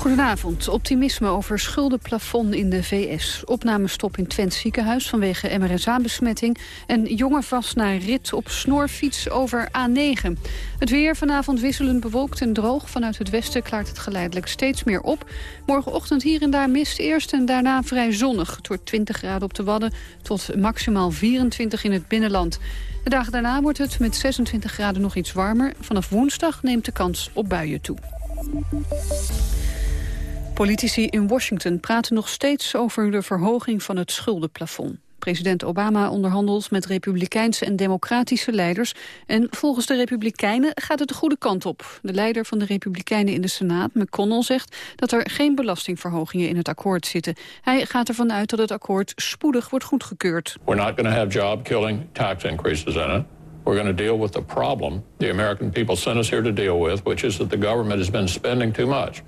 Goedenavond. Optimisme over schuldenplafond in de VS. Opnamestop in Twent ziekenhuis vanwege MRSA-besmetting... en jongen vast naar rit op snorfiets over A9. Het weer vanavond wisselend bewolkt en droog. Vanuit het westen klaart het geleidelijk steeds meer op. Morgenochtend hier en daar mist eerst en daarna vrij zonnig. Wordt 20 graden op de Wadden tot maximaal 24 in het binnenland. De dagen daarna wordt het met 26 graden nog iets warmer. Vanaf woensdag neemt de kans op buien toe. Politici in Washington praten nog steeds over de verhoging van het schuldenplafond. President Obama onderhandelt met republikeinse en democratische leiders. En volgens de republikeinen gaat het de goede kant op. De leider van de republikeinen in de Senaat, McConnell, zegt dat er geen belastingverhogingen in het akkoord zitten. Hij gaat ervan uit dat het akkoord spoedig wordt goedgekeurd. We're not going to have job-killing tax increases in it. We're going to deal with the problem the American people sent us here to deal with, which is that the government has been spending too much.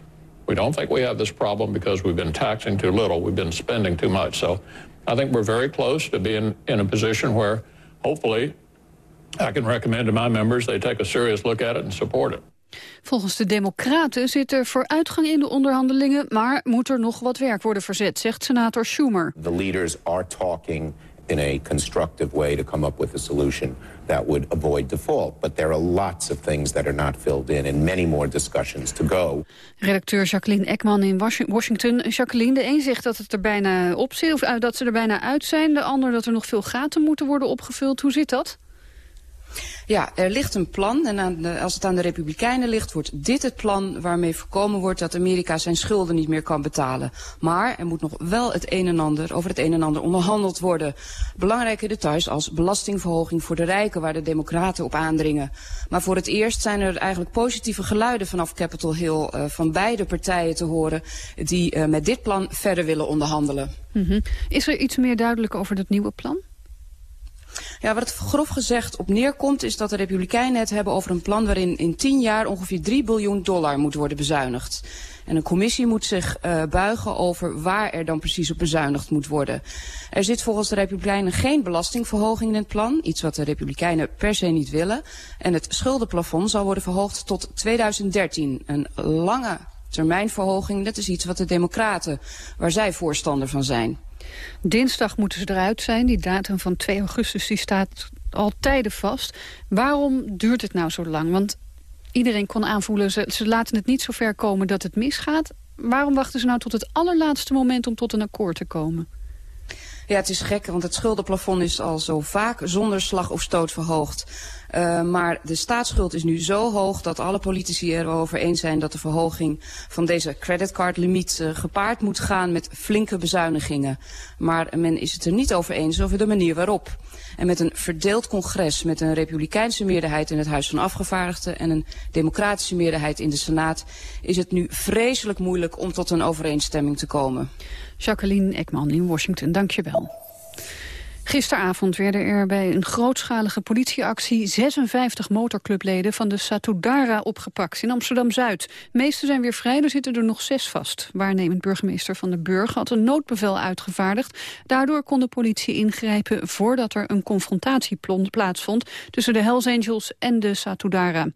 We don't think we have this problem because we've been taxing too little. We've been spending too much. So I think we're very close to being in a position where hopefully I can recommend to my members they take a serious look at it and support it. Volgens de Democraten zit er vooruitgang in de onderhandelingen, maar moet er nog wat werk worden verzet, zegt senator Schumer. The leaders are talking in a constructive way to come up with a solution that would avoid default. But there are lots of things that are not filled in and many more discussions to go. Redacteur Jacqueline Ekman in Washington. Jacqueline, de een zegt dat het er bijna op zit, of dat ze er bijna uit zijn. De ander dat er nog veel gaten moeten worden opgevuld. Hoe zit dat? Ja, er ligt een plan en als het aan de Republikeinen ligt... wordt dit het plan waarmee voorkomen wordt dat Amerika zijn schulden niet meer kan betalen. Maar er moet nog wel het een en ander, over het een en ander onderhandeld worden. Belangrijke details als belastingverhoging voor de rijken... waar de democraten op aandringen. Maar voor het eerst zijn er eigenlijk positieve geluiden vanaf Capitol Hill... Uh, van beide partijen te horen die uh, met dit plan verder willen onderhandelen. -hmm. Is er iets meer duidelijk over dat nieuwe plan? Ja, wat het grof gezegd op neerkomt is dat de Republikeinen het hebben over een plan waarin in tien jaar ongeveer 3 biljoen dollar moet worden bezuinigd. En een commissie moet zich uh, buigen over waar er dan precies op bezuinigd moet worden. Er zit volgens de Republikeinen geen belastingverhoging in het plan, iets wat de Republikeinen per se niet willen. En het schuldenplafond zal worden verhoogd tot 2013, een lange termijnverhoging. Dat is iets wat de Democraten, waar zij voorstander van zijn. Dinsdag moeten ze eruit zijn. Die datum van 2 augustus die staat al tijden vast. Waarom duurt het nou zo lang? Want iedereen kon aanvoelen, ze, ze laten het niet zo ver komen dat het misgaat. Waarom wachten ze nou tot het allerlaatste moment om tot een akkoord te komen? Ja, het is gek, want het schuldenplafond is al zo vaak zonder slag of stoot verhoogd. Uh, maar de staatsschuld is nu zo hoog dat alle politici erover eens zijn dat de verhoging van deze creditcardlimiet uh, gepaard moet gaan met flinke bezuinigingen. Maar men is het er niet over eens over de manier waarop. En met een verdeeld congres met een republikeinse meerderheid in het Huis van Afgevaardigden en een democratische meerderheid in de Senaat is het nu vreselijk moeilijk om tot een overeenstemming te komen. Jacqueline Ekman in Washington, dank je wel. Gisteravond werden er bij een grootschalige politieactie 56 motorclubleden van de Satudara opgepakt in Amsterdam-Zuid. De meeste zijn weer vrij, er zitten er nog zes vast. Waarnemend burgemeester Van den Burg had een noodbevel uitgevaardigd. Daardoor kon de politie ingrijpen voordat er een confrontatie plaatsvond tussen de Hells Angels en de Satudara.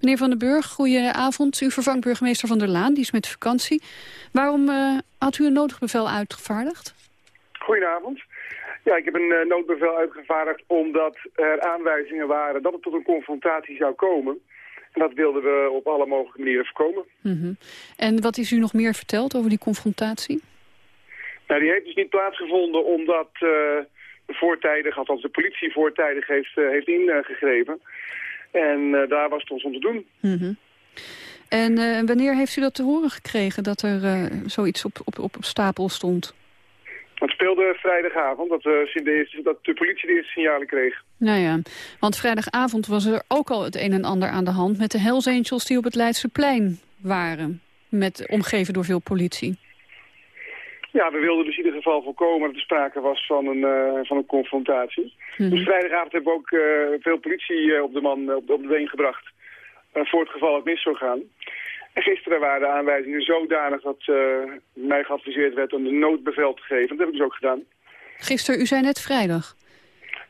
Meneer Van den Burg, goedenavond. U vervangt burgemeester Van der Laan, die is met vakantie. Waarom uh, had u een noodbevel uitgevaardigd? Goedenavond. Ja, ik heb een uh, noodbevel uitgevaardigd omdat er aanwijzingen waren dat het tot een confrontatie zou komen. En dat wilden we op alle mogelijke manieren voorkomen. Mm -hmm. En wat is u nog meer verteld over die confrontatie? Nou, die heeft dus niet plaatsgevonden omdat uh, voortijdig, althans de politie voortijdig heeft, uh, heeft ingegrepen. En daar was het ons om te doen. Mm -hmm. En wanneer heeft u dat te horen gekregen dat er zoiets op, op, op stapel stond? Het speelde vrijdagavond, dat, uh, dat de politie de eerste signalen kreeg. Nou ja, want vrijdagavond was er ook al het een en ander aan de hand... met de Hells Angels die op het Leidseplein waren, met, omgeven door veel politie. Ja, we wilden dus in ieder geval voorkomen dat er sprake was van een, uh, van een confrontatie. Mm -hmm. Dus vrijdagavond hebben we ook uh, veel politie op de man op de, op de been gebracht... voor het geval het mis zou gaan. En gisteren waren de aanwijzingen zodanig dat mij geadviseerd werd om een noodbevel te geven. Dat heb ik dus ook gedaan. Gisteren, u zei net vrijdag.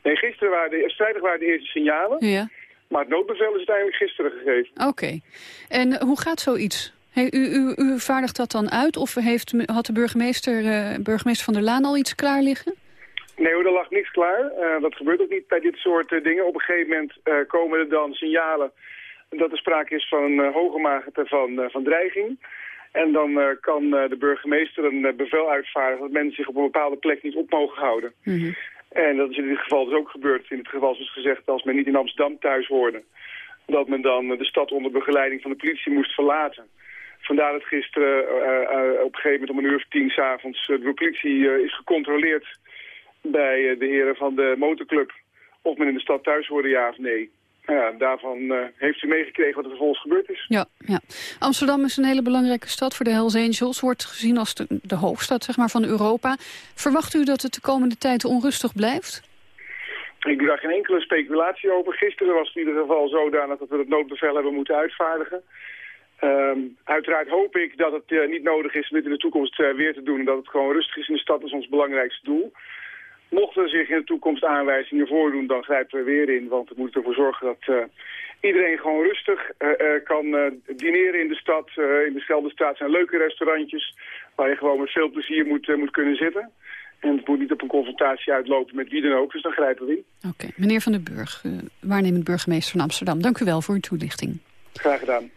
Nee, gisteren waren de, vrijdag waren de eerste signalen. Ja. Maar het noodbevel is uiteindelijk gisteren gegeven. Oké. En hoe gaat zoiets? U, u, u, vaardigt dat dan uit of heeft, had de burgemeester, uh, burgemeester van der Laan al iets klaar liggen? Nee hoor, er lag niks klaar. Uh, dat gebeurt ook niet bij dit soort uh, dingen. Op een gegeven moment komen er dan signalen dat er sprake is van een hoge mate van, van dreiging. En dan kan de burgemeester een bevel uitvaardigen dat mensen zich op een bepaalde plek niet op mogen houden. Mm -hmm. En dat is in dit geval dus ook gebeurd. In het geval is gezegd als men niet in Amsterdam thuis hoorde. Dat men dan de stad onder begeleiding van de politie moest verlaten. Vandaar dat gisteren uh, uh, op een gegeven moment om een uur of tien s'avonds de politie is gecontroleerd bij de heren van de motorclub of men in de stad thuis hoorde, ja of nee. Nou ja, daarvan heeft u meegekregen wat er vervolgens gebeurd is. Ja, ja. Amsterdam is een hele belangrijke stad voor de Hells Angels. Wordt gezien als de, de hoofdstad zeg maar, van Europa. Verwacht u dat het de komende tijd onrustig blijft? Ik doe daar geen enkele speculatie over. Gisteren was het in ieder geval zodanig dat we het noodbevel hebben moeten uitvaardigen. Um, uiteraard hoop ik dat het uh, niet nodig is om dit in de toekomst uh, weer te doen. En dat het gewoon rustig is in de stad, is ons belangrijkste doel. Mochten er zich in de toekomst aanwijzingen voordoen, dan grijpen we weer in. Want we moeten ervoor zorgen dat uh, iedereen gewoon rustig kan dineren in de stad. in dezelfde straat zijn leuke restaurantjes waar je gewoon met veel plezier moet, moet kunnen zitten. En het moet niet op een confrontatie uitlopen met wie dan ook, dus dan grijpen we in. Oké, okay. meneer Van den Burg, waarnemend burgemeester van Amsterdam. Dank u wel voor uw toelichting. Graag gedaan.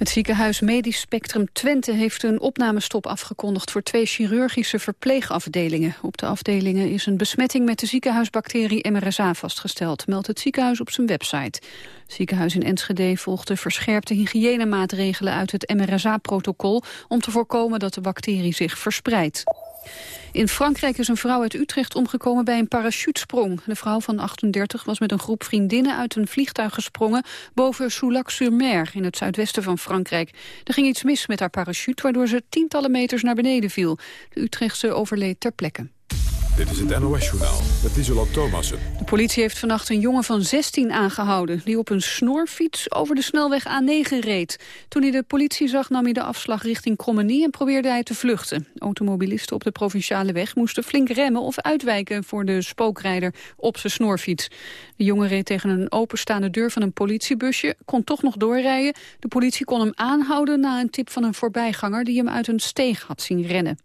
Het ziekenhuis Medisch Spectrum Twente heeft een opnamestop afgekondigd voor twee chirurgische verpleegafdelingen. Op de afdelingen is een besmetting met de ziekenhuisbacterie MRSA vastgesteld, meldt het ziekenhuis op zijn website. Het ziekenhuis in Enschede volgde verscherpte hygiënemaatregelen uit het MRSA-protocol om te voorkomen dat de bacterie zich verspreidt. In Frankrijk is een vrouw uit Utrecht omgekomen bij een parachutesprong. De vrouw van 38 was met een groep vriendinnen uit een vliegtuig gesprongen... boven Soulac-sur-Mer in het zuidwesten van Frankrijk. Er ging iets mis met haar parachute, waardoor ze tientallen meters naar beneden viel. De Utrechtse overleed ter plekke. Dit is het NOS-journaal met Isola Thomassen. De politie heeft vannacht een jongen van 16 aangehouden... die op een snorfiets over de snelweg A9 reed. Toen hij de politie zag nam hij de afslag richting Krommenie... en probeerde hij te vluchten. Automobilisten op de provinciale weg moesten flink remmen... of uitwijken voor de spookrijder op zijn snorfiets. De jongen reed tegen een openstaande deur van een politiebusje... kon toch nog doorrijden. De politie kon hem aanhouden na een tip van een voorbijganger... die hem uit een steeg had zien rennen.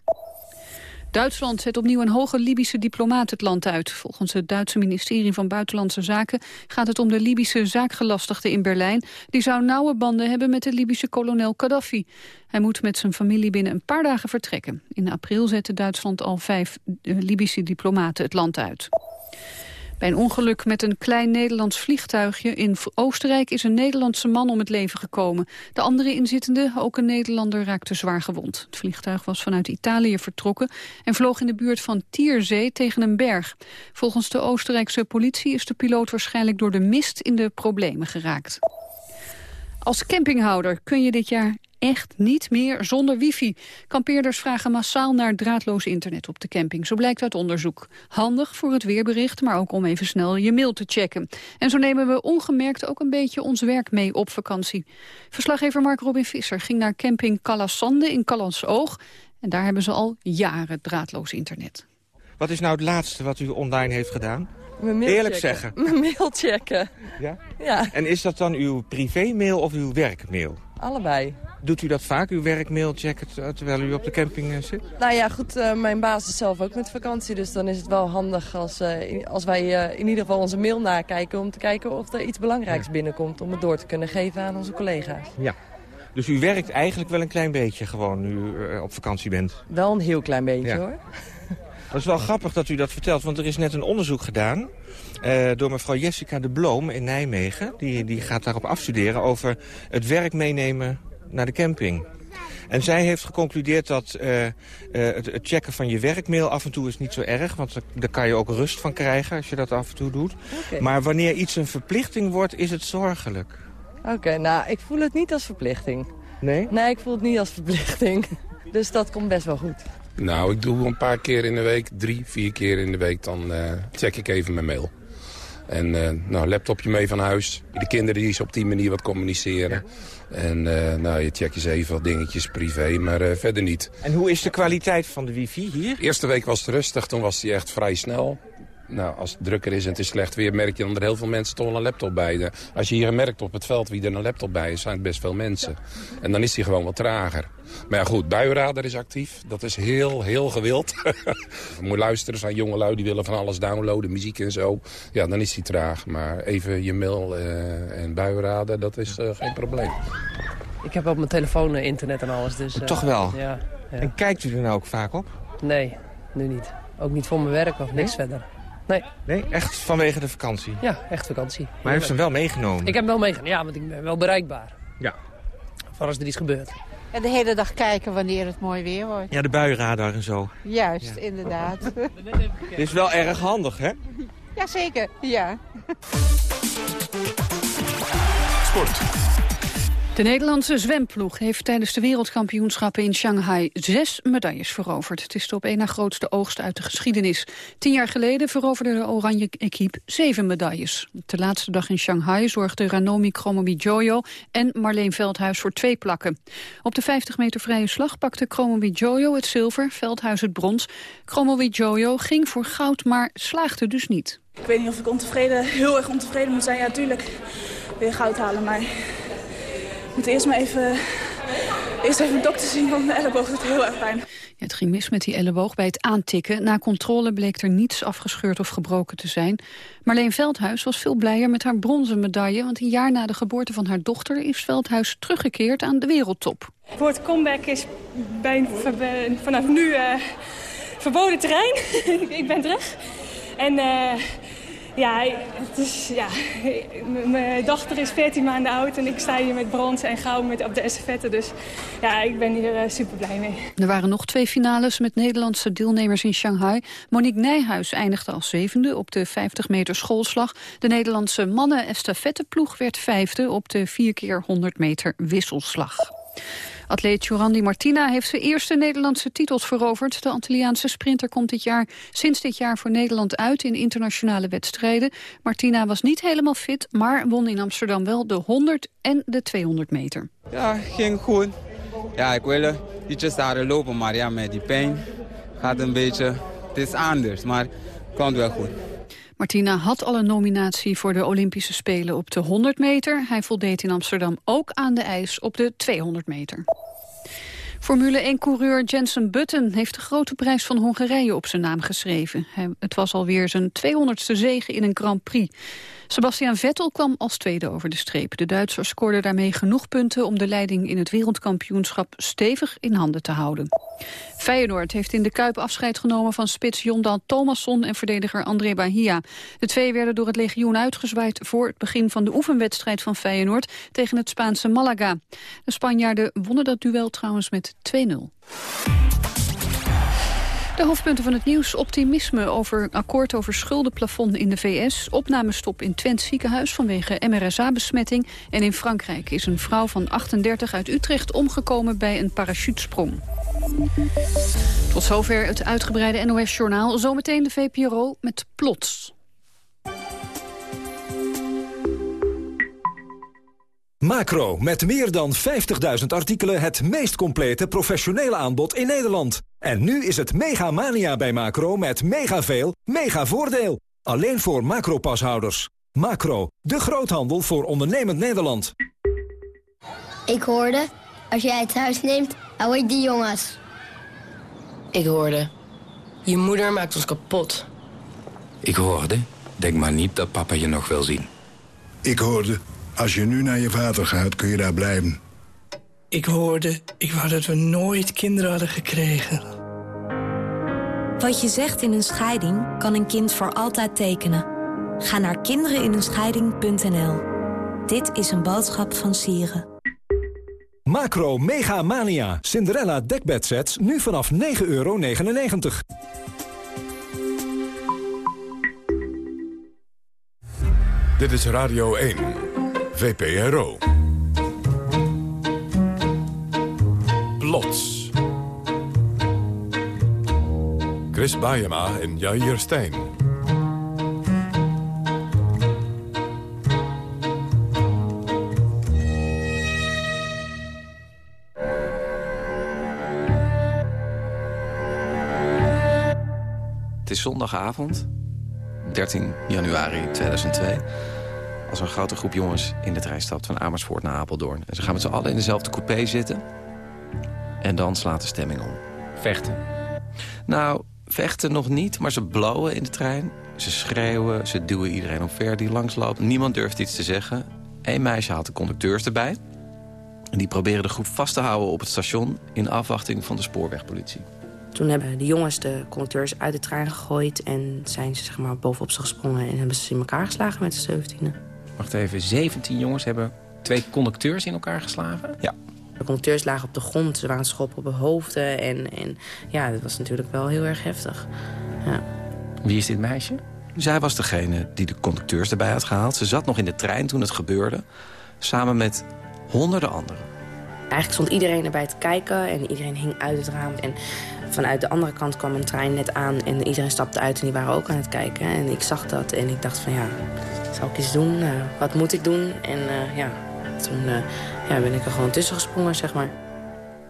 Duitsland zet opnieuw een hoge Libische diplomaat het land uit. Volgens het Duitse ministerie van Buitenlandse Zaken gaat het om de Libische zaakgelastigde in Berlijn. Die zou nauwe banden hebben met de Libische kolonel Gaddafi. Hij moet met zijn familie binnen een paar dagen vertrekken. In april zette Duitsland al vijf eh, Libische diplomaten het land uit. Bij een ongeluk met een klein Nederlands vliegtuigje in Oostenrijk is een Nederlandse man om het leven gekomen. De andere inzittende, ook een Nederlander, raakte zwaar gewond. Het vliegtuig was vanuit Italië vertrokken en vloog in de buurt van Tierzee tegen een berg. Volgens de Oostenrijkse politie is de piloot waarschijnlijk door de mist in de problemen geraakt. Als campinghouder kun je dit jaar echt niet meer zonder wifi. Kampeerders vragen massaal naar draadloos internet op de camping. Zo blijkt uit onderzoek. Handig voor het weerbericht, maar ook om even snel je mail te checken. En zo nemen we ongemerkt ook een beetje ons werk mee op vakantie. Verslaggever Mark Robin Visser ging naar camping Calassande in Callansoog. En daar hebben ze al jaren draadloos internet. Wat is nou het laatste wat u online heeft gedaan? Mijn mail Eerlijk checken. zeggen. Mijn mail checken. Ja? Ja, En is dat dan uw privémail of uw werkmail? allebei. Doet u dat vaak, uw werkmail checken ter- terwijl u op de camping eh, zit? Nou ja, goed, eh, mijn baas is zelf ook met vakantie. Dus dan is het wel handig als, eh, als wij eh, in ieder geval onze mail nakijken... om te kijken of er iets belangrijks binnenkomt... om het door te kunnen geven aan onze collega's. Ja. Dus u werkt eigenlijk wel een klein beetje gewoon nu u eh, op vakantie bent? Wel een heel klein beetje, Ja. hoor. Dat is wel grappig dat u dat vertelt, want er is net een onderzoek gedaan... eh, door mevrouw Jessica de Bloom in Nijmegen. Die, die gaat daarop afstuderen over het werk meenemen naar de camping. En zij heeft geconcludeerd dat eh, eh, het, het checken van je werkmail af en toe is niet zo erg. Want daar- kan je ook rust van krijgen als je dat af en toe doet. Maar wanneer iets een verplichting wordt, is het zorgelijk. Oké, nou, ik voel het niet als verplichting. Nee? Nee, ik voel het niet als verplichting. Dus dat komt best wel goed. Nou, ik doe een paar keer in de week, drie, vier keer in de week, dan eh, check ik even mijn mail. En eh nou, laptopje mee van huis. De kinderen die eens op die manier wat communiceren. En eh, nou, je check eens even wat dingetjes privé, maar eh, verder niet. En hoe is de kwaliteit van de wifi hier? De eerste week was het rustig, toen was die echt vrij snel. Nou, als het drukker is en het is slecht weer, merk je dan er heel veel mensen toch wel een laptop bij. Als je hier merkt op het veld wie er een laptop bij is, zijn het best veel mensen. En dan is die gewoon wat trager. Maar ja goed, buienradar is actief. Dat is heel, heel gewild. Moet je luisteren, zijn jonge lui die willen van alles downloaden, muziek en zo. Ja, dan is die traag. Maar even je mail uh, en buienradar, dat is uh, geen probleem. Ik heb op mijn telefoon internet en alles. Dus, Toch wel? Ja, ja. En kijkt u er nou ook vaak op? Nee, nu niet. Ook niet voor mijn werk of niks verder. Nee. Nee, echt vanwege de vakantie? Ja, echt vakantie. Maar heeft hem wel meegenomen? Ik heb hem wel meegenomen, ja, want ik ben wel bereikbaar. Ja. Voor als er iets gebeurt. En de hele dag kijken wanneer het mooi weer wordt. Ja, de buienradar en zo. Juist, ja. inderdaad. Dit is wel erg handig, hè? Jazeker, ja. Sport. De Nederlandse zwemploeg heeft tijdens de wereldkampioenschappen in Shanghai zes medailles veroverd. Het is de op één na grootste oogst uit de geschiedenis. Tien jaar geleden veroverde de oranje equipe zeven medailles. De laatste dag in Shanghai zorgden Ranomi Kromowidjojo en Marleen Veldhuis voor twee plakken. Op de 50 meter vrije slag pakte Kromowidjojo het zilver, Veldhuis het brons. Kromowidjojo ging voor goud, maar slaagde dus niet. Ik weet niet of ik ontevreden, heel erg ontevreden moet zijn. Ja, tuurlijk weer goud halen, maar moet eerst maar even, eerst even een dokter zien, want mijn elleboog doet heel erg pijn. Ja, het ging mis met die elleboog bij het aantikken. Na controle bleek er niets afgescheurd of gebroken te zijn. Marleen Veldhuis was veel blijer met haar bronzen medaille... want een jaar na de geboorte van haar dochter is Veldhuis teruggekeerd aan de wereldtop. Het woord comeback is bij, vanaf nu uh, verboden terrein. ik ben terug. En... Uh, ja, het is, ja, mijn dochter is 14 maanden oud en ik sta hier met brons en goud met, op de estafette. Dus ja, ik ben hier uh, super blij mee. Er waren nog twee finales met Nederlandse deelnemers in Shanghai. Monique Nijhuis eindigde als zevende op de 50 meter schoolslag. De Nederlandse mannen estafetteploeg werd vijfde op de 4 keer 100 meter wisselslag. Atleet Jorandi Martina heeft zijn eerste Nederlandse titels veroverd. De Antilliaanse sprinter komt dit jaar, sinds dit jaar voor Nederland uit in internationale wedstrijden. Martina was niet helemaal fit, maar won in Amsterdam wel de 100 en de 200 meter. Ja, ging goed. Ja, ik wilde ietsje staan lopen, maar ja, met die pijn gaat een beetje... Het is anders, maar komt wel goed. Martina had al een nominatie voor de Olympische Spelen op de 100 meter. Hij voldeed in Amsterdam ook aan de ijs op de 200 meter. Formule 1-coureur Jensen Button heeft de grote prijs van Hongarije op zijn naam geschreven. Het was alweer zijn 200ste zege in een Grand Prix. Sebastian Vettel kwam als tweede over de streep. De Duitser scoorde daarmee genoeg punten om de leiding in het wereldkampioenschap stevig in handen te houden. Feyenoord heeft in de Kuip afscheid genomen van spits Jondal Thomasson en verdediger André Bahia. De twee werden door het legioen uitgezwaaid voor het begin van de oefenwedstrijd van Feyenoord tegen het Spaanse Malaga. De Spanjaarden wonnen dat duel trouwens met 2-0. De hoofdpunten van het nieuws. Optimisme over akkoord over schuldenplafond in de VS. Opnamestop in Twent ziekenhuis vanwege MRSA-besmetting. En in Frankrijk is een vrouw van 38 uit Utrecht omgekomen bij een parachutesprong. Tot zover het uitgebreide NOS-journaal. Zometeen de VPRO met Plots. Macro, met meer dan 50.000 artikelen het meest complete professionele aanbod in Nederland. En nu is het mega mania bij Macro met mega veel, mega voordeel. Alleen voor Macro-pashouders. Macro, de groothandel voor ondernemend Nederland. Ik hoorde, als jij het huis neemt, hou ik die jongens. Ik hoorde, je moeder maakt ons kapot. Ik hoorde, denk maar niet dat papa je nog wil zien. Ik hoorde, als je nu naar je vader gaat, kun je daar blijven. Ik hoorde, ik wou dat we nooit kinderen hadden gekregen. Wat je zegt in een scheiding kan een kind voor altijd tekenen. Ga naar kinderinenscheiding.nl. Dit is een boodschap van Sieren. Macro Mega Mania. Cinderella dekbedsets nu vanaf 9,99 euro. Dit is Radio 1. VPRO. Plots. Chris Baiema en Jair Stijn. Het is zondagavond. 13 januari 2002. Als een grote groep jongens in de trein stapt van Amersfoort naar Apeldoorn. En ze gaan met z'n allen in dezelfde coupé zitten. En dan slaat de stemming om. Vechten? Nou, vechten nog niet, maar ze blowen in de trein. Ze schreeuwen, ze duwen iedereen omver die langsloopt. Niemand durft iets te zeggen. Eén meisje haalt de conducteurs erbij. En die proberen de groep vast te houden op het station... in afwachting van de spoorwegpolitie. Toen hebben de jongens de conducteurs uit de trein gegooid... en zijn ze zeg maar, bovenop ze gesprongen en hebben ze in elkaar geslagen met z'n 17e. Wacht even, 17 jongens hebben twee conducteurs in elkaar geslagen? Ja. De conducteurs lagen op de grond, ze waren schoppen op hun hoofden. En, en ja, dat was natuurlijk wel heel erg heftig. Ja. Wie is dit meisje? Zij was degene die de conducteurs erbij had gehaald. Ze zat nog in de trein toen het gebeurde. Samen met honderden anderen. Eigenlijk stond iedereen erbij te kijken en iedereen hing uit het raam. En vanuit de andere kant kwam een trein net aan en iedereen stapte uit en die waren ook aan het kijken. En ik zag dat en ik dacht van ja, zou ik iets doen? Uh, wat moet ik doen? En uh, ja, toen uh, ja, ben ik er gewoon tussen gesprongen, zeg maar.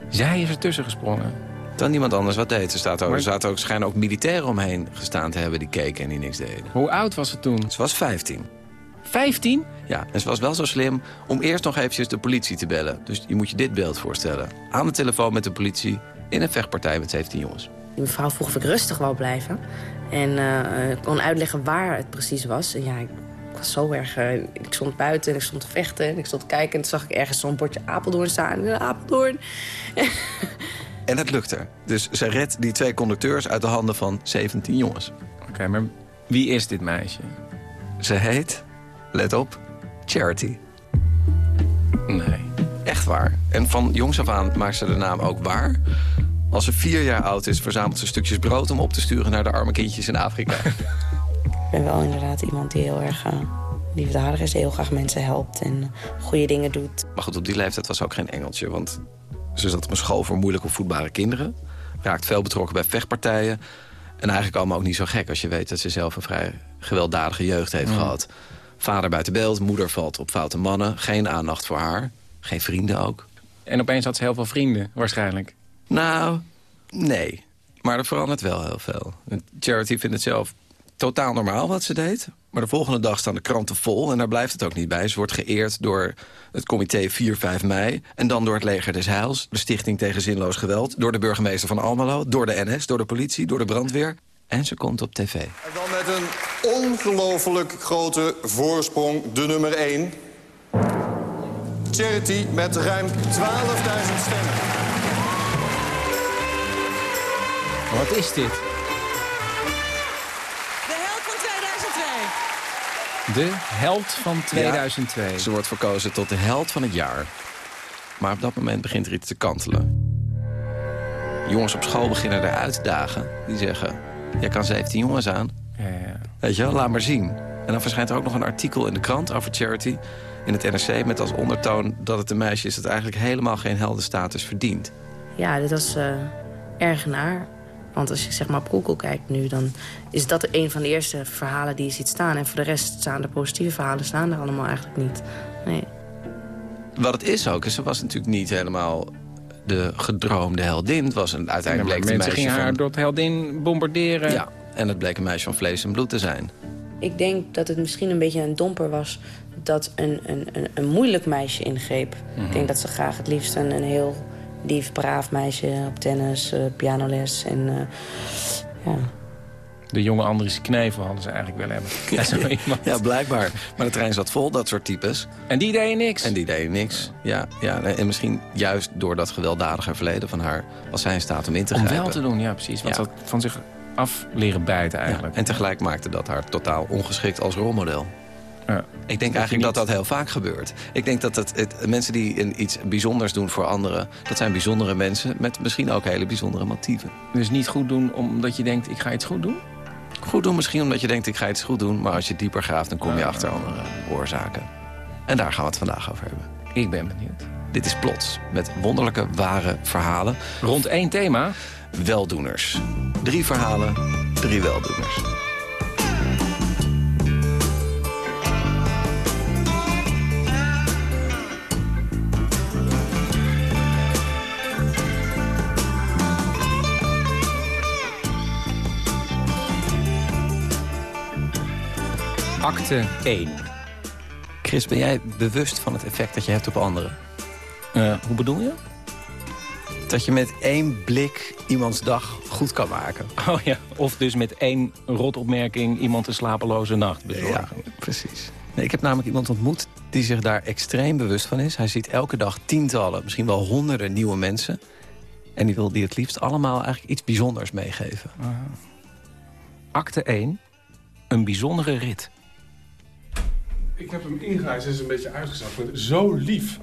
Zij is er tussen gesprongen? Dan niemand anders wat deed. Er, staat ook, er zaten ook, schijnen ook militairen omheen gestaan te hebben die keken en die niks deden. Hoe oud was ze toen? Ze was 15. 15? Ja, en ze was wel zo slim om eerst nog eventjes de politie te bellen. Dus je moet je dit beeld voorstellen. Aan de telefoon met de politie in een vechtpartij met 17 jongens. Die mevrouw vroeg of ik rustig wou blijven. En uh, kon uitleggen waar het precies was. En ja, ik was zo erg... Uh, ik stond buiten en ik stond te vechten en ik stond te kijken... en toen zag ik ergens zo'n bordje Apeldoorn staan. Apeldoorn. En het lukte. Dus ze redt die twee conducteurs uit de handen van 17 jongens. Oké, okay, maar wie is dit meisje? Ze heet, let op, Charity. Nee. Echt waar. En van jongs af aan maakt ze de naam ook waar. Als ze vier jaar oud is, verzamelt ze stukjes brood... om op te sturen naar de arme kindjes in Afrika. Ik ben wel inderdaad iemand die heel erg... Uh liefdadig is, heel graag mensen helpt en goede dingen doet. Maar goed, op die leeftijd was ze ook geen engeltje. Want ze zat op een school voor moeilijk opvoedbare kinderen. Raakt veel betrokken bij vechtpartijen. En eigenlijk allemaal ook niet zo gek als je weet dat ze zelf een vrij gewelddadige jeugd heeft mm. gehad. Vader buiten beeld, moeder valt op foute mannen. Geen aandacht voor haar. Geen vrienden ook. En opeens had ze heel veel vrienden, waarschijnlijk. Nou, nee. Maar er verandert wel heel veel. Charity vindt het zelf totaal normaal wat ze deed. Maar de volgende dag staan de kranten vol en daar blijft het ook niet bij. Ze wordt geëerd door het comité 4-5 mei... en dan door het leger des Heils, de Stichting tegen Zinloos Geweld... door de burgemeester van Almelo, door de NS, door de politie, door de brandweer... en ze komt op tv. En dan met een ongelooflijk grote voorsprong de nummer 1. Charity met ruim 12.000 stemmen. Wat is dit? De held van 2002. Ja, ze wordt verkozen tot de held van het jaar. Maar op dat moment begint er iets te kantelen. Jongens op school beginnen eruit te dagen. Die zeggen, jij kan 17 jongens aan. Ja, ja. Weet je wel, laat maar zien. En dan verschijnt er ook nog een artikel in de krant over Charity... in het NRC met als ondertoon dat het een meisje is... dat eigenlijk helemaal geen heldenstatus verdient. Ja, dit was uh, erg naar. Want als je zeg maar op Google kijkt nu, dan is dat een van de eerste verhalen die je ziet staan. En voor de rest staan de positieve verhalen staan er allemaal eigenlijk niet. Nee. Wat het is ook, is ze was natuurlijk niet helemaal de gedroomde heldin. Het was een, uiteindelijk ja, mensen gingen haar door het heldin bombarderen. Ja, en het bleek een meisje van vlees en bloed te zijn. Ik denk dat het misschien een beetje een domper was dat een, een, een, een moeilijk meisje ingreep. Ik denk Mhm. dat ze graag het liefst een, een heel lief, braaf meisje op tennis, uh, pianoles en uh, ja. De jonge Andries Knevel hadden ze eigenlijk willen hebben. Ja, zo iemand. ja, blijkbaar. Maar de trein zat vol, dat soort types. En die deden niks. En die deden niks, ja. ja. En misschien juist door dat gewelddadige verleden van haar... was zij in staat om in te om grijpen. Om wel te doen, ja, precies. Want ja. dat van zich af leren bijten eigenlijk. Ja, en tegelijk maakte dat haar totaal ongeschikt als rolmodel. Ja. Ik denk eigenlijk dat dat heel vaak gebeurt. Ik denk dat het, het, mensen die een, iets bijzonders doen voor anderen... dat zijn bijzondere mensen met misschien ook hele bijzondere motieven. Dus niet goed doen omdat je denkt, ik ga iets goed doen? Goed doen misschien omdat je denkt, ik ga iets goed doen... maar als je dieper graaft, dan kom je achter andere oorzaken. En daar gaan we het vandaag over hebben. Ik ben benieuwd. Dit is Plots, met wonderlijke, ware verhalen. Rond één thema? Weldoeners. Drie verhalen, drie weldoeners. Acte 1. Chris, ben jij bewust van het effect dat je hebt op anderen? Uh, hoe bedoel je? Dat je met één blik iemands dag goed kan maken. Oh ja, of dus met één rotopmerking iemand een slapeloze nacht bezorgen. Ja, precies. Nee, ik heb namelijk iemand ontmoet die zich daar extreem bewust van is. Hij ziet elke dag tientallen, misschien wel honderden nieuwe mensen. En die wil die het liefst allemaal eigenlijk iets bijzonders meegeven. Uh Acte 1. Een bijzondere rit. Ik heb hem ingehaald, is een beetje uitgezakt. Maar zo lief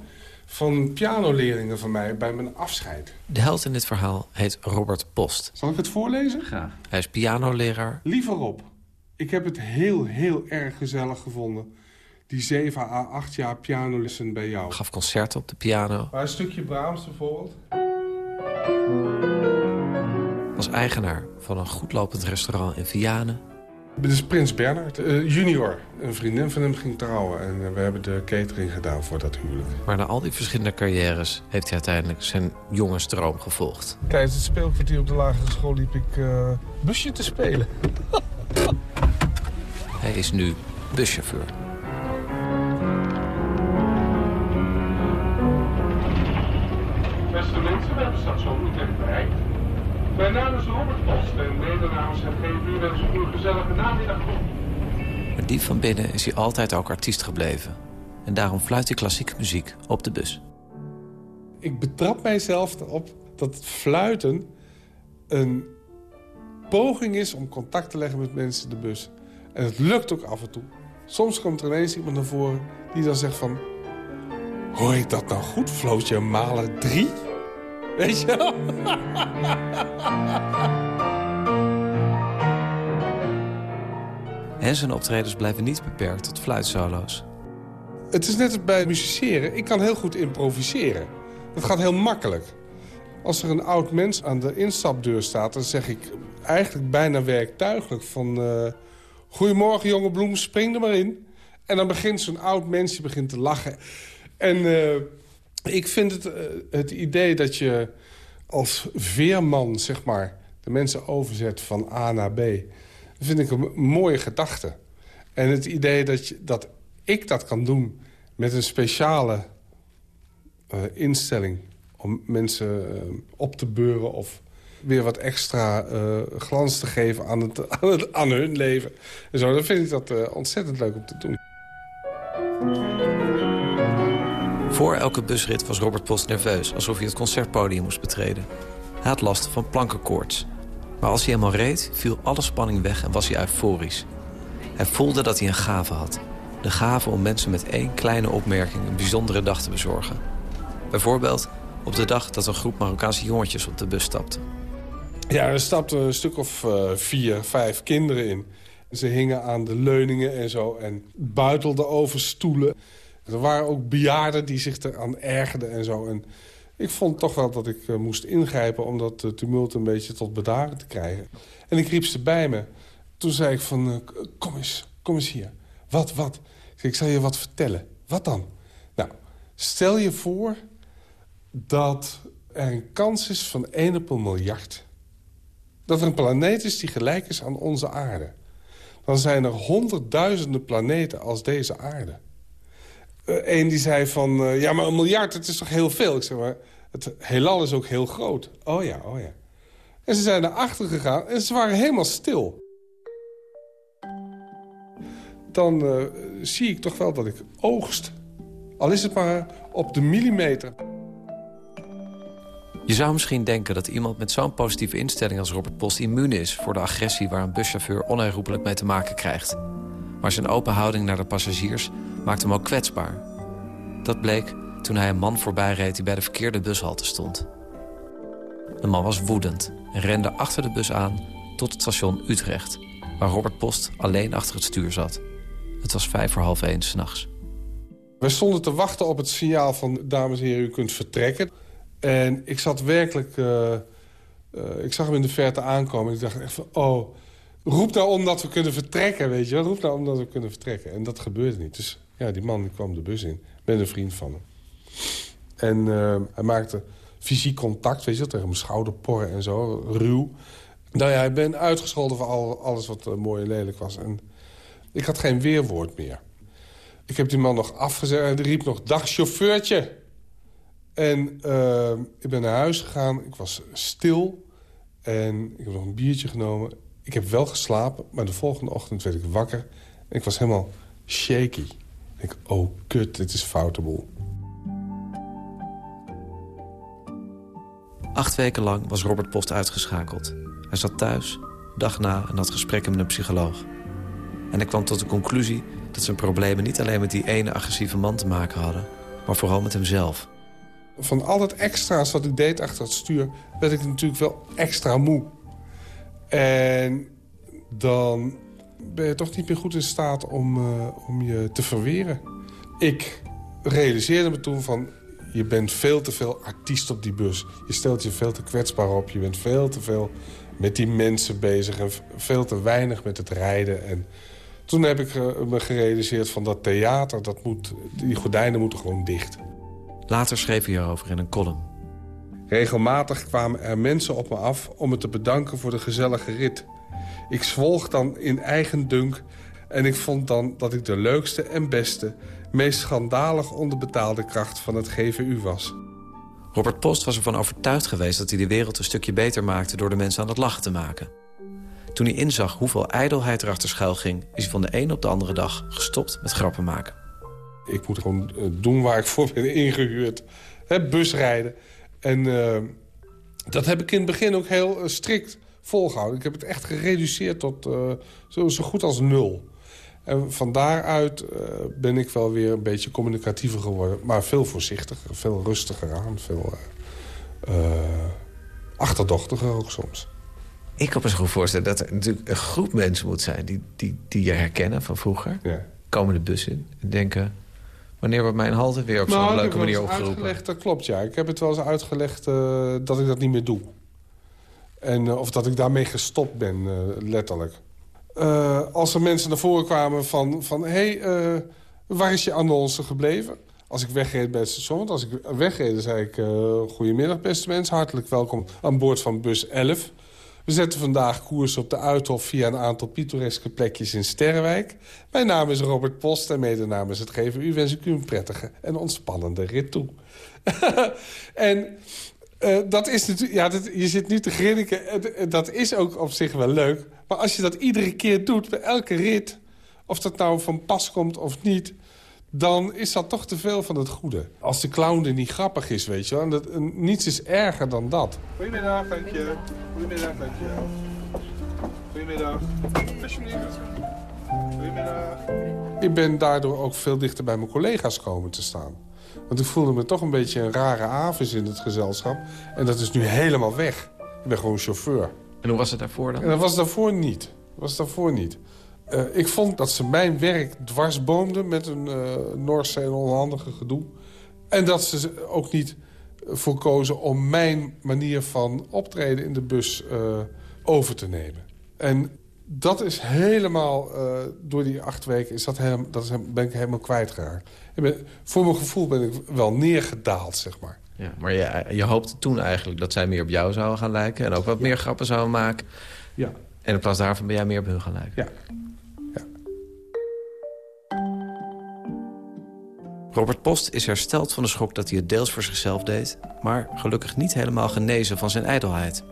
van pianoleerlingen van mij bij mijn afscheid. De held in dit verhaal heet Robert Post. Zal ik het voorlezen? Graag. Hij is pianoleraar. Lieve Rob, ik heb het heel, heel erg gezellig gevonden. Die 7 à 8 jaar pianolessen bij jou. Gaf concerten op de piano. Maar een stukje Brahms bijvoorbeeld. Was eigenaar van een goedlopend restaurant in Vianen. Dit is Prins Bernhard, uh, junior. Een vriendin van hem ging trouwen en uh, we hebben de catering gedaan voor dat huwelijk. Maar na al die verschillende carrières heeft hij uiteindelijk zijn jongensdroom gevolgd. Tijdens het speelkwartier op de lagere school liep ik uh, busje te spelen. hij is nu buschauffeur. Beste mensen, we hebben straks ook niet echt bereikt. Mijn naam is Robert Post en mede namens het GVU wens ik u een gezellige namiddag toe. Maar diep van binnen is hij altijd ook artiest gebleven. En daarom fluit hij klassieke muziek op de bus. Ik betrap mijzelf erop dat fluiten een poging is om contact te leggen met mensen in de bus. En het lukt ook af en toe. Soms komt er ineens iemand naar voren die dan zegt van... Hoor ik dat nou goed, Flootje Malen 3? Weet je wel? En zijn optredens blijven niet beperkt tot fluitsolo's. Het is net als bij musiceren. Ik kan heel goed improviseren. Dat gaat heel makkelijk. Als er een oud mens aan de instapdeur staat... dan zeg ik eigenlijk bijna werktuigelijk van... Uh, Goedemorgen, jonge bloem, spring er maar in. En dan begint zo'n oud mensje begint te lachen. En uh, ik vind het, uh, het idee dat je als veerman, zeg maar... de mensen overzet van A naar B... vind ik een mooie gedachte. En het idee dat, je, dat ik dat kan doen met een speciale uh, instelling... om mensen op te beuren of weer wat extra glans te geven aan, het, aan, hun leven. En zo, dan vind ik dat ontzettend leuk om te doen. Voor elke busrit was Robert Post nerveus, alsof hij het concertpodium moest betreden. Hij had last van plankenkoorts. Maar als hij eenmaal reed, viel alle spanning weg en was hij euforisch. Hij voelde dat hij een gave had. De gave om mensen met één kleine opmerking een bijzondere dag te bezorgen. Bijvoorbeeld op de dag dat een groep Marokkaanse jongetjes op de bus stapte. Ja, er stapten een stuk of uh, vier, vijf kinderen in. Ze hingen aan de leuningen en zo en buitelden over stoelen. Er waren ook bejaarden die zich eraan ergerden en zo. En ik vond toch wel dat ik uh, moest ingrijpen om dat uh, tumult een beetje tot bedaren te krijgen. En ik riep ze bij me. Toen zei ik van, uh, kom eens, kom eens hier. Wat, wat? Ik zal je wat vertellen. Wat dan? Nou, stel je voor dat er een kans is van 1 op miljard. Dat er een planeet is die gelijk is aan onze aarde. Dan zijn er honderdduizenden planeten als deze aarde. Eén uh, die zei van, uh, ja, maar een miljard, het is toch heel veel? Ik zeg maar, het heelal is ook heel groot. Oh ja, oh ja. En ze zijn naar achter gegaan en ze waren helemaal stil. Dan uh, zie ik toch wel dat ik oogst. Al is het maar op de millimeter. Je zou misschien denken dat iemand met zo'n positieve instelling als Robert Post immuun is... voor de agressie waar een buschauffeur onherroepelijk mee te maken krijgt. Maar zijn open houding naar de passagiers maakt hem ook kwetsbaar. Dat bleek toen hij een man voorbij reed die bij de verkeerde bushalte stond. De man was woedend en rende achter de bus aan tot het station Utrecht... waar Robert Post alleen achter het stuur zat. Het was vijf voor half één s'nachts. Wij stonden te wachten op het signaal van... dames en heren, u kunt vertrekken. En ik zat werkelijk... Uh, uh, ik zag hem in de verte aankomen en ik dacht echt van... oh, roep nou om dat we kunnen vertrekken, weet je wel. Roep nou om dat we kunnen vertrekken. En dat gebeurde niet. Dus ja, die man kwam de bus in met een vriend van hem. En uh, hij maakte fysiek contact, weet je tegen mijn schouder porren en zo, ruw. Nou ja, ik ben uitgescholden voor al, alles wat uh, mooi en lelijk was. En Ik had geen weerwoord meer. Ik heb die man nog afgezet en riep nog, dag chauffeurtje. En uh, ik ben naar huis gegaan, ik was stil en ik heb nog een biertje genomen. Ik heb wel geslapen, maar de volgende ochtend werd ik wakker. En ik was helemaal shaky. Ik oh kut, dit is foute boel. Acht weken lang was Robert Post uitgeschakeld. Hij zat thuis, dag na en had gesprekken met een psycholoog. En hij kwam tot de conclusie dat zijn problemen niet alleen met die ene agressieve man te maken hadden... maar vooral met hemzelf. Van al het extra's wat ik deed achter het stuur... werd ik natuurlijk wel extra moe. En dan ben je toch niet meer goed in staat om, uh, om je te verweren. Ik realiseerde me toen van... je bent veel te veel artiest op die bus. Je stelt je veel te kwetsbaar op. Je bent veel te veel met die mensen bezig... en veel te weinig met het rijden. En toen heb ik me gerealiseerd van dat theater... Dat moet, die gordijnen moeten gewoon dicht. Later schreef hij erover in een column. Regelmatig kwamen er mensen op me af om me te bedanken voor de gezellige rit. Ik zwolg dan in eigen dunk en ik vond dan dat ik de leukste en beste... meest schandalig onderbetaalde kracht van het GVU was. Robert Post was ervan overtuigd geweest dat hij de wereld een stukje beter maakte... door de mensen aan het lachen te maken. Toen hij inzag hoeveel ijdelheid erachter schuil ging... is hij van de ene op de andere dag gestopt met grappen maken. Ik moet gewoon eh, doen waar ik voor ben ingehuurd. He, busrijden. En uh, dat heb ik in het begin ook heel uh, strikt volgehouden. Ik heb het echt gereduceerd tot uh, zo, zo, goed als nul. En van daaruit ben ik wel weer een beetje communicatiever geworden. Maar veel voorzichtiger, veel rustiger aan. Veel achterdochtiger ook soms. Ik kan me zo goed voorstellen dat er natuurlijk een groep mensen moet zijn... die, die, die je herkennen van vroeger. Ja. Komen de bus in en denken... Wanneer wordt mijn halte weer op zo'n nou, leuke manier opgeroepen? Uitgelegd, dat klopt, ja. Ik heb het wel eens uitgelegd uh, dat ik dat niet meer doe. En, uh, of dat ik daarmee gestopt ben, uh, letterlijk. als er mensen naar voren kwamen van... van hé, hey, waar is je annonce gebleven? Als ik wegreed bij het station, want als ik wegreed... zei ik, goedemiddag beste mensen, hartelijk welkom aan boord van bus 11... We zetten vandaag koers op de Uithof via een aantal pittoreske plekjes in Sterrenwijk. Mijn naam is Robert Post en mede namens het GVU wens ik u een prettige en ontspannende rit toe. en uh, dat is natuurlijk, ja, dat, je zit nu te grinniken, dat is ook op zich wel leuk. Maar als je dat iedere keer doet, bij elke rit, of dat nou van pas komt of niet dan is dat toch te veel van het goede. Als de clown er niet grappig is, weet je wel. En dat, niets is erger dan dat. Goedemiddag, dank je. Goedemiddag, dank je. Goedemiddag. Alsjeblieft. Goedemiddag. Ik ben daardoor ook veel dichter bij mijn collega's komen te staan. Want ik voelde me toch een beetje een rare avis in het gezelschap. En dat is nu helemaal weg. Ik ben gewoon chauffeur. En hoe was het daarvoor dan? En dat was daarvoor niet. Dat was daarvoor niet. Uh, ik vond dat ze mijn werk dwarsboomden met een uh, Noorse en onhandige gedoe. En dat ze ook niet voor kozen om mijn manier van optreden in de bus uh, over te nemen. En dat is helemaal, door die acht weken, is dat helemaal, dat is, ben ik helemaal kwijtgeraakt. Ik ben, voor mijn gevoel ben ik wel neergedaald, zeg maar. Ja, maar je, je hoopte toen eigenlijk dat zij meer op jou zouden gaan lijken... en ook wat meer grappen zouden maken. Ja. En in plaats daarvan ben jij meer op hun gaan lijken. Ja. Robert Post is hersteld van de schok dat hij het deels voor zichzelf deed... maar gelukkig niet helemaal genezen van zijn ijdelheid.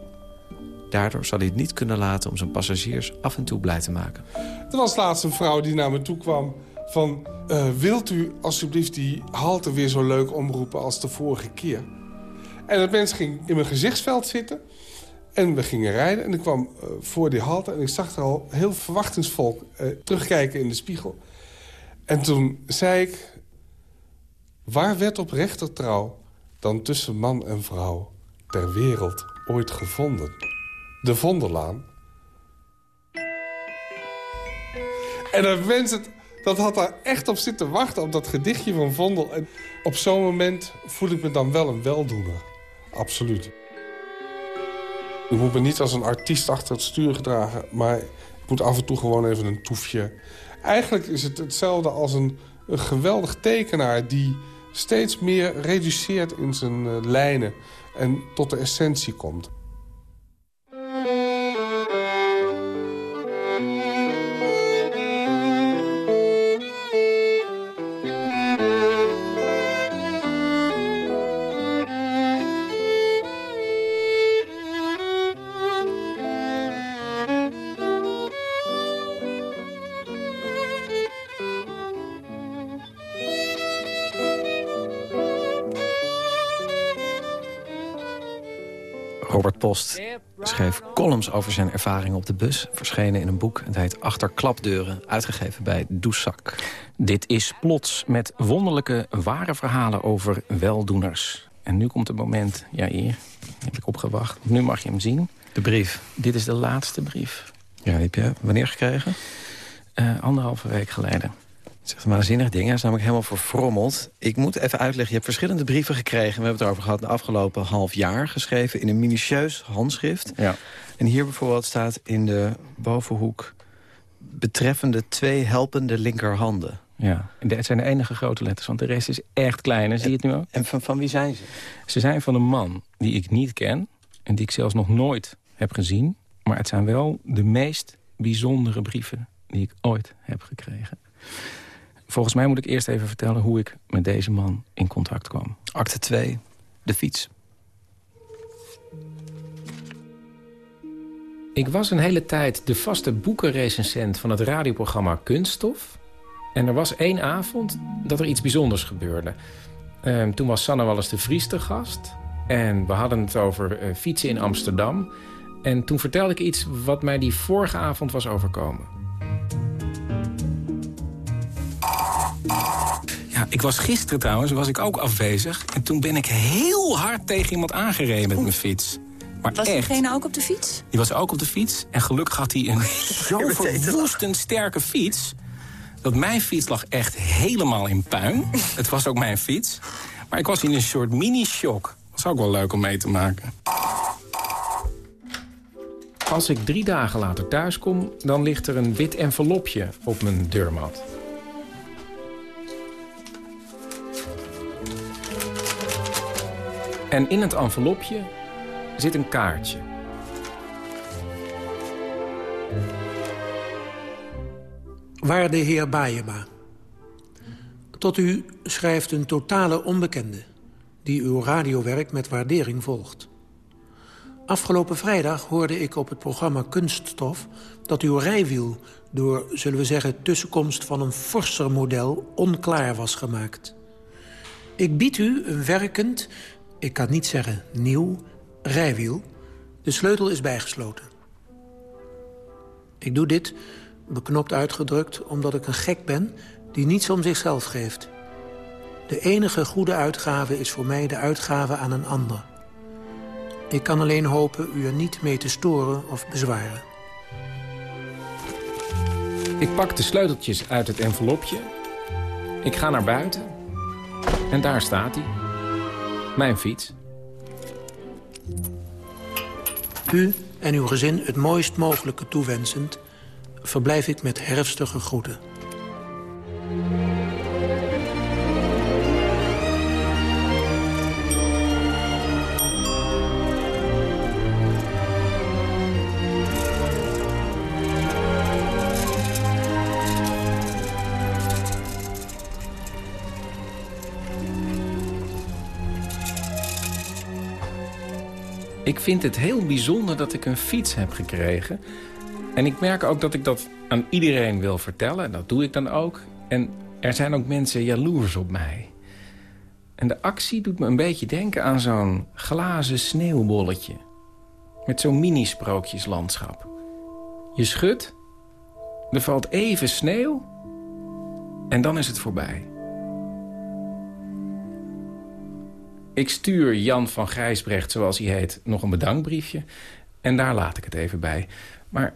Daardoor zal hij het niet kunnen laten om zijn passagiers af en toe blij te maken. Er was laatst een vrouw die naar me toe kwam van... Uh, wilt u alsjeblieft die halte weer zo leuk omroepen als de vorige keer? En dat mens ging in mijn gezichtsveld zitten... En we gingen rijden en ik kwam uh, voor die halte... en ik zag er al heel verwachtingsvol uh, terugkijken in de spiegel. En toen zei ik... Waar werd oprechter trouw dan tussen man en vrouw... ter wereld ooit gevonden? De Vonderlaan. En dat mens het, dat had daar echt op zitten wachten, op dat gedichtje van Vondel. En op zo'n moment voel ik me dan wel een weldoener. Absoluut. Ik moet me niet als een artiest achter het stuur gedragen... maar ik moet af en toe gewoon even een toefje. Eigenlijk is het hetzelfde als een, een geweldig tekenaar... die steeds meer reduceert in zijn uh, lijnen en tot de essentie komt. Robert Post schreef columns over zijn ervaringen op de bus... verschenen in een boek. Het heet Achter klapdeuren, uitgegeven bij Doesak. Dit is Plots met wonderlijke, ware verhalen over weldoeners. En nu komt het moment, ja hier, heb ik opgewacht. Nu mag je hem zien. De brief. Dit is de laatste brief. Ja, die heb je wanneer gekregen? Uh, anderhalve week geleden. Zegt een waanzinnig ding. Hij is namelijk helemaal verfrommeld. Ik moet even uitleggen. Je hebt verschillende brieven gekregen. We hebben het erover gehad de afgelopen half jaar. Geschreven in een minutieus handschrift. Ja. En hier bijvoorbeeld staat in de bovenhoek... betreffende twee helpende linkerhanden. Ja, en zijn de enige grote letters, want de rest is echt klein. Zie je het nu ook? En van, van wie zijn ze? Ze zijn van een man die ik niet ken... en die ik zelfs nog nooit heb gezien. Maar het zijn wel de meest bijzondere brieven die ik ooit heb gekregen. Volgens mij moet ik eerst even vertellen hoe ik met deze man in contact kwam. Acte 2, de fiets. Ik was een hele tijd de vaste boekenrecensent van het radioprogramma Kunststof. En er was één avond dat er iets bijzonders gebeurde. Ehm, toen was Sanne Wallis de Vries te gast. En we hadden het over uh, fietsen in Amsterdam. En toen vertelde ik iets wat mij die vorige avond was overkomen. Ja, ik was gisteren trouwens, was ik ook afwezig. En toen ben ik heel hard tegen iemand aangereden met mijn fiets. Maar was echt, diegene ook op de fiets? Die was ook op de fiets. En gelukkig had hij een zo verwoestend sterke fiets... dat mijn fiets lag echt helemaal in puin. Het was ook mijn fiets. Maar ik was in een soort mini-shock. Was ook wel leuk om mee te maken. Als ik drie dagen later thuis kom, dan ligt er een wit envelopje op mijn deurmat. En in het envelopje zit een kaartje. Waarde heer Baayema. Tot u schrijft een totale onbekende... die uw radiowerk met waardering volgt. Afgelopen vrijdag hoorde ik op het programma Kunststof... dat uw rijwiel door, zullen we zeggen... tussenkomst van een forser model onklaar was gemaakt. Ik bied u een werkend, ik kan niet zeggen nieuw, rijwiel. De sleutel is bijgesloten. Ik doe dit, beknopt uitgedrukt, omdat ik een gek ben... die niets om zichzelf geeft. De enige goede uitgave is voor mij de uitgave aan een ander. Ik kan alleen hopen u er niet mee te storen of bezwaren. Ik pak de sleuteltjes uit het envelopje. Ik ga naar buiten. En daar staat hij. Mijn fiets. U en uw gezin het mooist mogelijke toewensend... verblijf ik met herfstige groeten. Ik vind het heel bijzonder dat ik een fiets heb gekregen. En ik merk ook dat ik dat aan iedereen wil vertellen. En dat doe ik dan ook. En er zijn ook mensen jaloers op mij. En de actie doet me een beetje denken aan zo'n glazen sneeuwbolletje. Met zo'n mini-sprookjeslandschap. Je schudt, er valt even sneeuw... en dan is het voorbij. Ik stuur Jan van Grijsbrecht, zoals hij heet, nog een bedankbriefje. En daar laat ik het even bij. Maar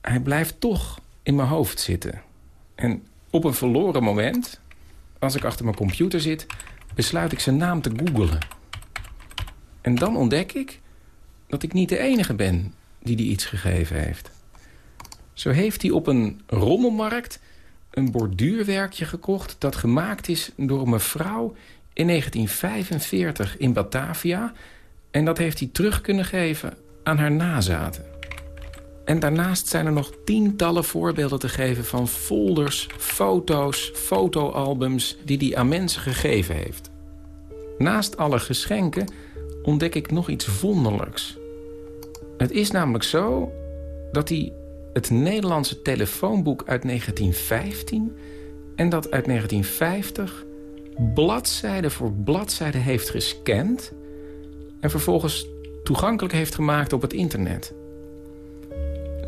hij blijft toch in mijn hoofd zitten. En op een verloren moment, als ik achter mijn computer zit... besluit ik zijn naam te googelen. En dan ontdek ik dat ik niet de enige ben die die iets gegeven heeft. Zo heeft hij op een rommelmarkt een borduurwerkje gekocht... dat gemaakt is door een mevrouw in 1945 in Batavia. En dat heeft hij terug kunnen geven aan haar nazaten. En daarnaast zijn er nog tientallen voorbeelden te geven van folders, foto's, fotoalbums die hij aan mensen gegeven heeft. Naast alle geschenken ontdek ik nog iets wonderlijks. Het is namelijk zo dat hij het Nederlandse telefoonboek uit 1915 en dat uit 1950 bladzijde voor bladzijde heeft gescand... en vervolgens toegankelijk heeft gemaakt op het internet.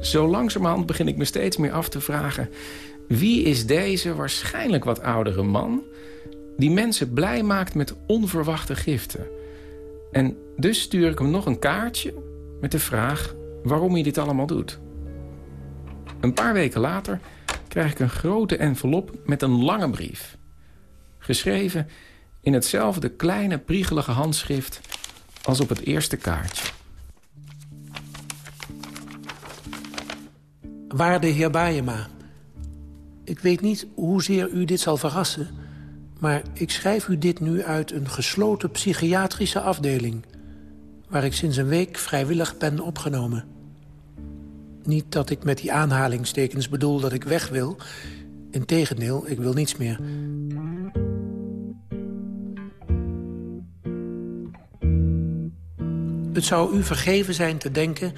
Zo langzamerhand begin ik me steeds meer af te vragen... wie is deze waarschijnlijk wat oudere man... die mensen blij maakt met onverwachte giften... En dus stuur ik hem nog een kaartje met de vraag waarom hij dit allemaal doet. Een paar weken later krijg ik een grote envelop met een lange brief. Geschreven in hetzelfde kleine, priegelige handschrift als op het eerste kaartje. Waarde heer Baayema, ik weet niet hoezeer u dit zal verrassen... maar ik schrijf u dit nu uit een gesloten psychiatrische afdeling... waar ik sinds een week vrijwillig ben opgenomen. Niet dat ik met die aanhalingstekens bedoel dat ik weg wil. Integendeel, ik wil niets meer. Het zou u vergeven zijn te denken,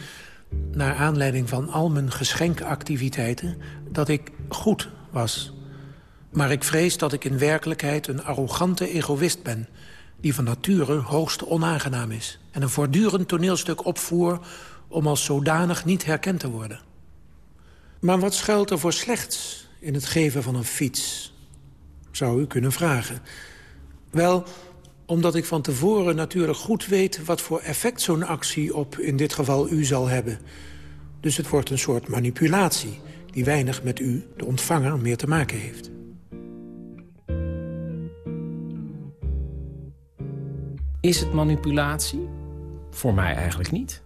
naar aanleiding van al mijn geschenkenactiviteiten, dat ik goed was. Maar ik vrees dat ik in werkelijkheid een arrogante egoïst ben... die van nature hoogst onaangenaam is. En een voortdurend toneelstuk opvoer om als zodanig niet herkend te worden. Maar wat schuilt er voor slechts in het geven van een fiets? Zou u kunnen vragen. Wel, omdat ik van tevoren natuurlijk goed weet... wat voor effect zo'n actie op, in dit geval, u zal hebben. Dus het wordt een soort manipulatie... die weinig met u, de ontvanger, meer te maken heeft. Is het manipulatie? Voor mij eigenlijk niet.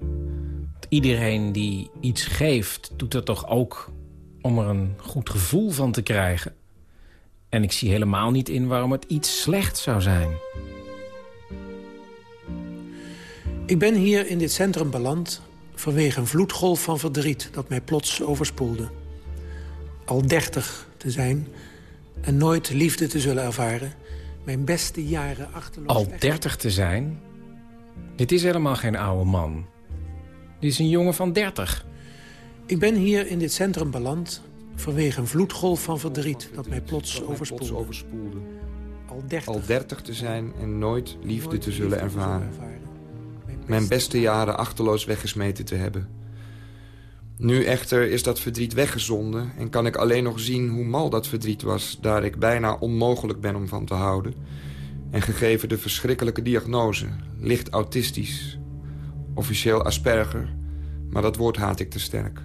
Iedereen die iets geeft, doet dat toch ook om er een goed gevoel van te krijgen. En ik zie helemaal niet in waarom het iets slecht zou zijn. Ik ben hier in dit centrum beland vanwege een vloedgolf van verdriet dat mij plots overspoelde. Al dertig te zijn en nooit liefde te zullen ervaren. Mijn beste jaren achterloos... Al dertig te zijn? Dit is helemaal geen oude man. Dit is een jongen van dertig. Ik ben hier in dit centrum beland vanwege een vloedgolf van verdriet dat mij plots overspoelde. Al dertig. Al dertig te zijn en nooit liefde te zullen ervaren. Mijn beste jaren achterloos weggesmeten te hebben. Nu echter is dat verdriet weggezonden... en kan ik alleen nog zien hoe mal dat verdriet was... daar ik bijna onmogelijk ben om van te houden. En gegeven de verschrikkelijke diagnose, licht autistisch... officieel Asperger, maar dat woord haat ik te sterk.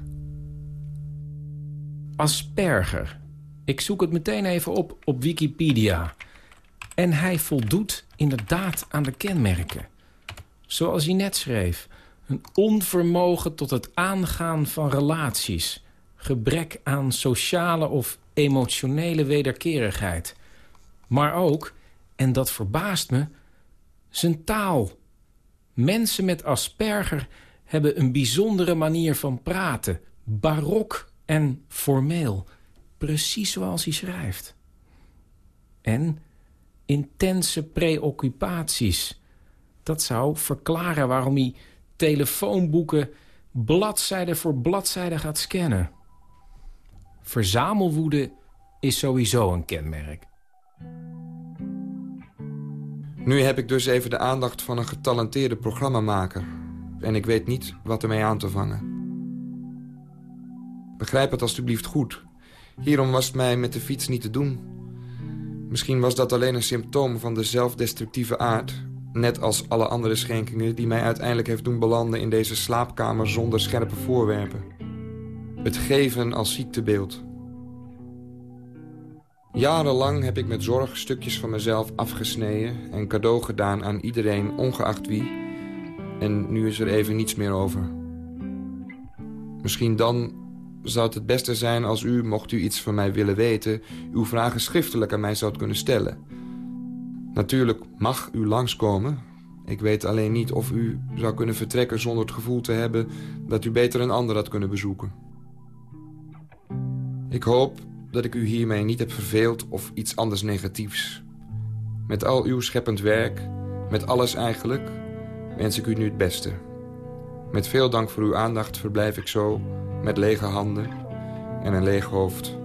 Asperger. Ik zoek het meteen even op op Wikipedia. En hij voldoet inderdaad aan de kenmerken. Zoals hij net schreef. Een onvermogen tot het aangaan van relaties. Gebrek aan sociale of emotionele wederkerigheid. Maar ook, en dat verbaast me, zijn taal. Mensen met Asperger hebben een bijzondere manier van praten. Barok en formeel. Precies zoals hij schrijft. En intense preoccupaties. Dat zou verklaren waarom hij telefoonboeken bladzijde voor bladzijde gaat scannen. Verzamelwoede is sowieso een kenmerk. Nu heb ik dus even de aandacht van een getalenteerde programmamaker. En ik weet niet wat ermee aan te vangen. Begrijp het alstublieft goed. Hierom was het mij met de fiets niet te doen. Misschien was dat alleen een symptoom van de zelfdestructieve aard... net als alle andere schenkingen die mij uiteindelijk heeft doen belanden... in deze slaapkamer zonder scherpe voorwerpen. Het geven als ziektebeeld. Jarenlang heb ik met zorg stukjes van mezelf afgesneden... en cadeau gedaan aan iedereen, ongeacht wie. En nu is er even niets meer over. Misschien dan zou het het beste zijn als u, mocht u iets van mij willen weten... uw vragen schriftelijk aan mij zou kunnen stellen. Natuurlijk mag u langskomen. Ik weet alleen niet of u zou kunnen vertrekken zonder het gevoel te hebben... dat u beter een ander had kunnen bezoeken. Ik hoop dat ik u hiermee niet heb verveeld of iets anders negatiefs. Met al uw scheppend werk, met alles eigenlijk, wens ik u nu het beste. Met veel dank voor uw aandacht verblijf ik zo met lege handen en een leeg hoofd.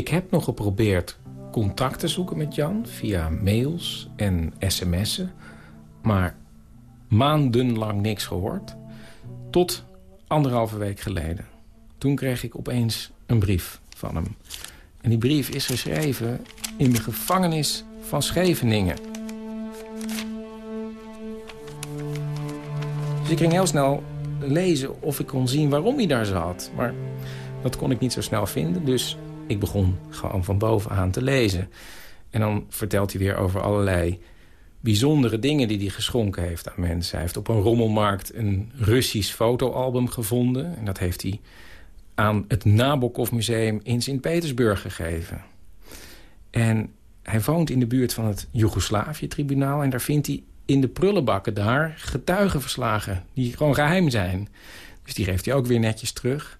Ik heb nog geprobeerd contact te zoeken met Jan via mails en sms'en. Maar maandenlang niks gehoord. Tot anderhalve week geleden. Toen kreeg ik opeens een brief van hem. En die brief is geschreven in de gevangenis van Scheveningen. Dus ik ging heel snel lezen of ik kon zien waarom hij daar zat. Maar dat kon ik niet zo snel vinden, dus ik begon gewoon van bovenaan te lezen. En dan vertelt hij weer over allerlei bijzondere dingen die hij geschonken heeft aan mensen. Hij heeft op een rommelmarkt een Russisch fotoalbum gevonden. En dat heeft hij aan het Nabokov Museum in Sint-Petersburg gegeven. En hij woont in de buurt van het Joegoslavië-tribunaal... en daar vindt hij in de prullenbakken daar getuigenverslagen... die gewoon geheim zijn. Dus die geeft hij ook weer netjes terug.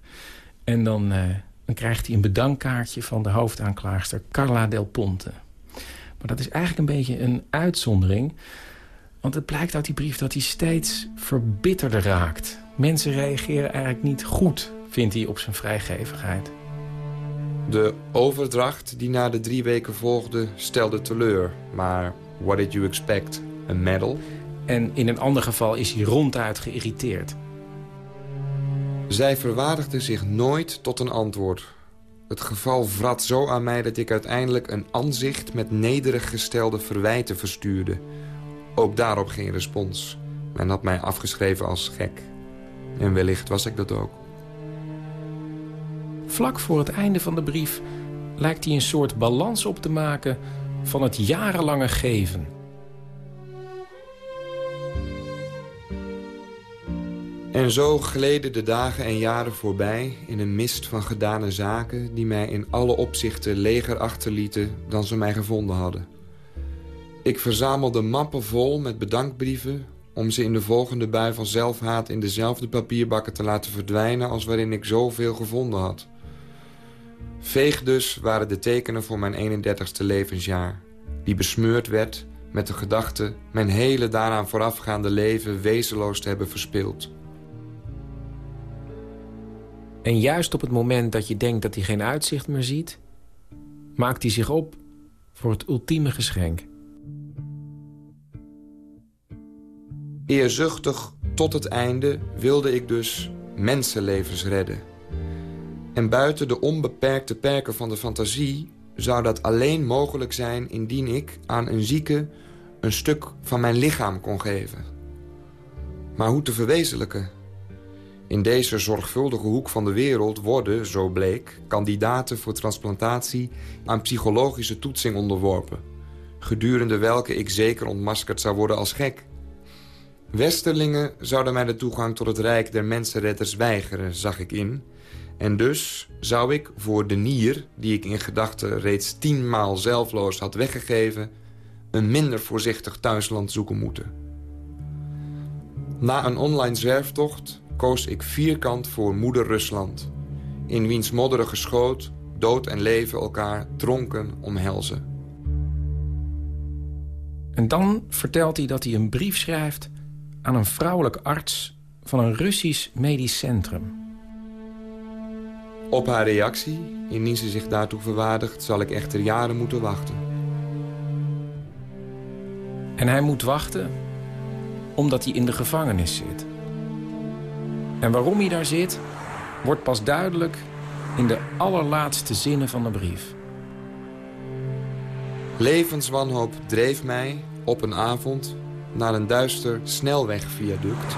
En dan, uh, dan krijgt hij een bedankkaartje van de hoofdaanklaagster Carla Del Ponte. Maar dat is eigenlijk een beetje een uitzondering... want het blijkt uit die brief dat hij steeds verbitterder raakt. Mensen reageren eigenlijk niet goed, vindt hij, op zijn vrijgevigheid. De overdracht die na de drie weken volgde stelde teleur. Maar what did you expect? Een medal? En in een ander geval is hij ronduit geïrriteerd. Zij verwaardigde zich nooit tot een antwoord. Het geval vrat zo aan mij dat ik uiteindelijk een aanzicht... met nederig gestelde verwijten verstuurde. Ook daarop geen respons. Men had mij afgeschreven als gek. En wellicht was ik dat ook. Vlak voor het einde van de brief lijkt hij een soort balans op te maken... van het jarenlange geven... En zo gleden de dagen en jaren voorbij in een mist van gedane zaken... die mij in alle opzichten leger achterlieten dan ze mij gevonden hadden. Ik verzamelde mappen vol met bedankbrieven... om ze in de volgende bui van zelfhaat in dezelfde papierbakken te laten verdwijnen... als waarin ik zoveel gevonden had. Veeg dus waren de tekenen voor mijn 31ste levensjaar... die besmeurd werd met de gedachte mijn hele daaraan voorafgaande leven wezenloos te hebben verspild... En juist op het moment dat je denkt dat hij geen uitzicht meer ziet... maakt hij zich op voor het ultieme geschenk. Eerzuchtig tot het einde wilde ik dus mensenlevens redden. En buiten de onbeperkte perken van de fantasie... zou dat alleen mogelijk zijn indien ik aan een zieke... een stuk van mijn lichaam kon geven. Maar hoe te verwezenlijken... In deze zorgvuldige hoek van de wereld worden, zo bleek... kandidaten voor transplantatie aan psychologische toetsing onderworpen... gedurende welke ik zeker ontmaskerd zou worden als gek. Westerlingen zouden mij de toegang tot het rijk der mensenredders weigeren, zag ik in... En dus zou ik voor de nier, die ik in gedachten reeds tienmaal zelfloos had weggegeven... een minder voorzichtig thuisland zoeken moeten. Na een online zwerftocht koos ik vierkant voor moeder Rusland... in wiens modderige schoot dood en leven elkaar dronken omhelzen. En dan vertelt hij dat hij een brief schrijft... aan een vrouwelijk arts van een Russisch medisch centrum. Op haar reactie, indien ze zich daartoe verwaardigt... zal ik echter jaren moeten wachten. En hij moet wachten omdat hij in de gevangenis zit. En waarom hij daar zit, wordt pas duidelijk in de allerlaatste zinnen van de brief. Levenswanhoop dreef mij op een avond naar een duister snelwegviaduct...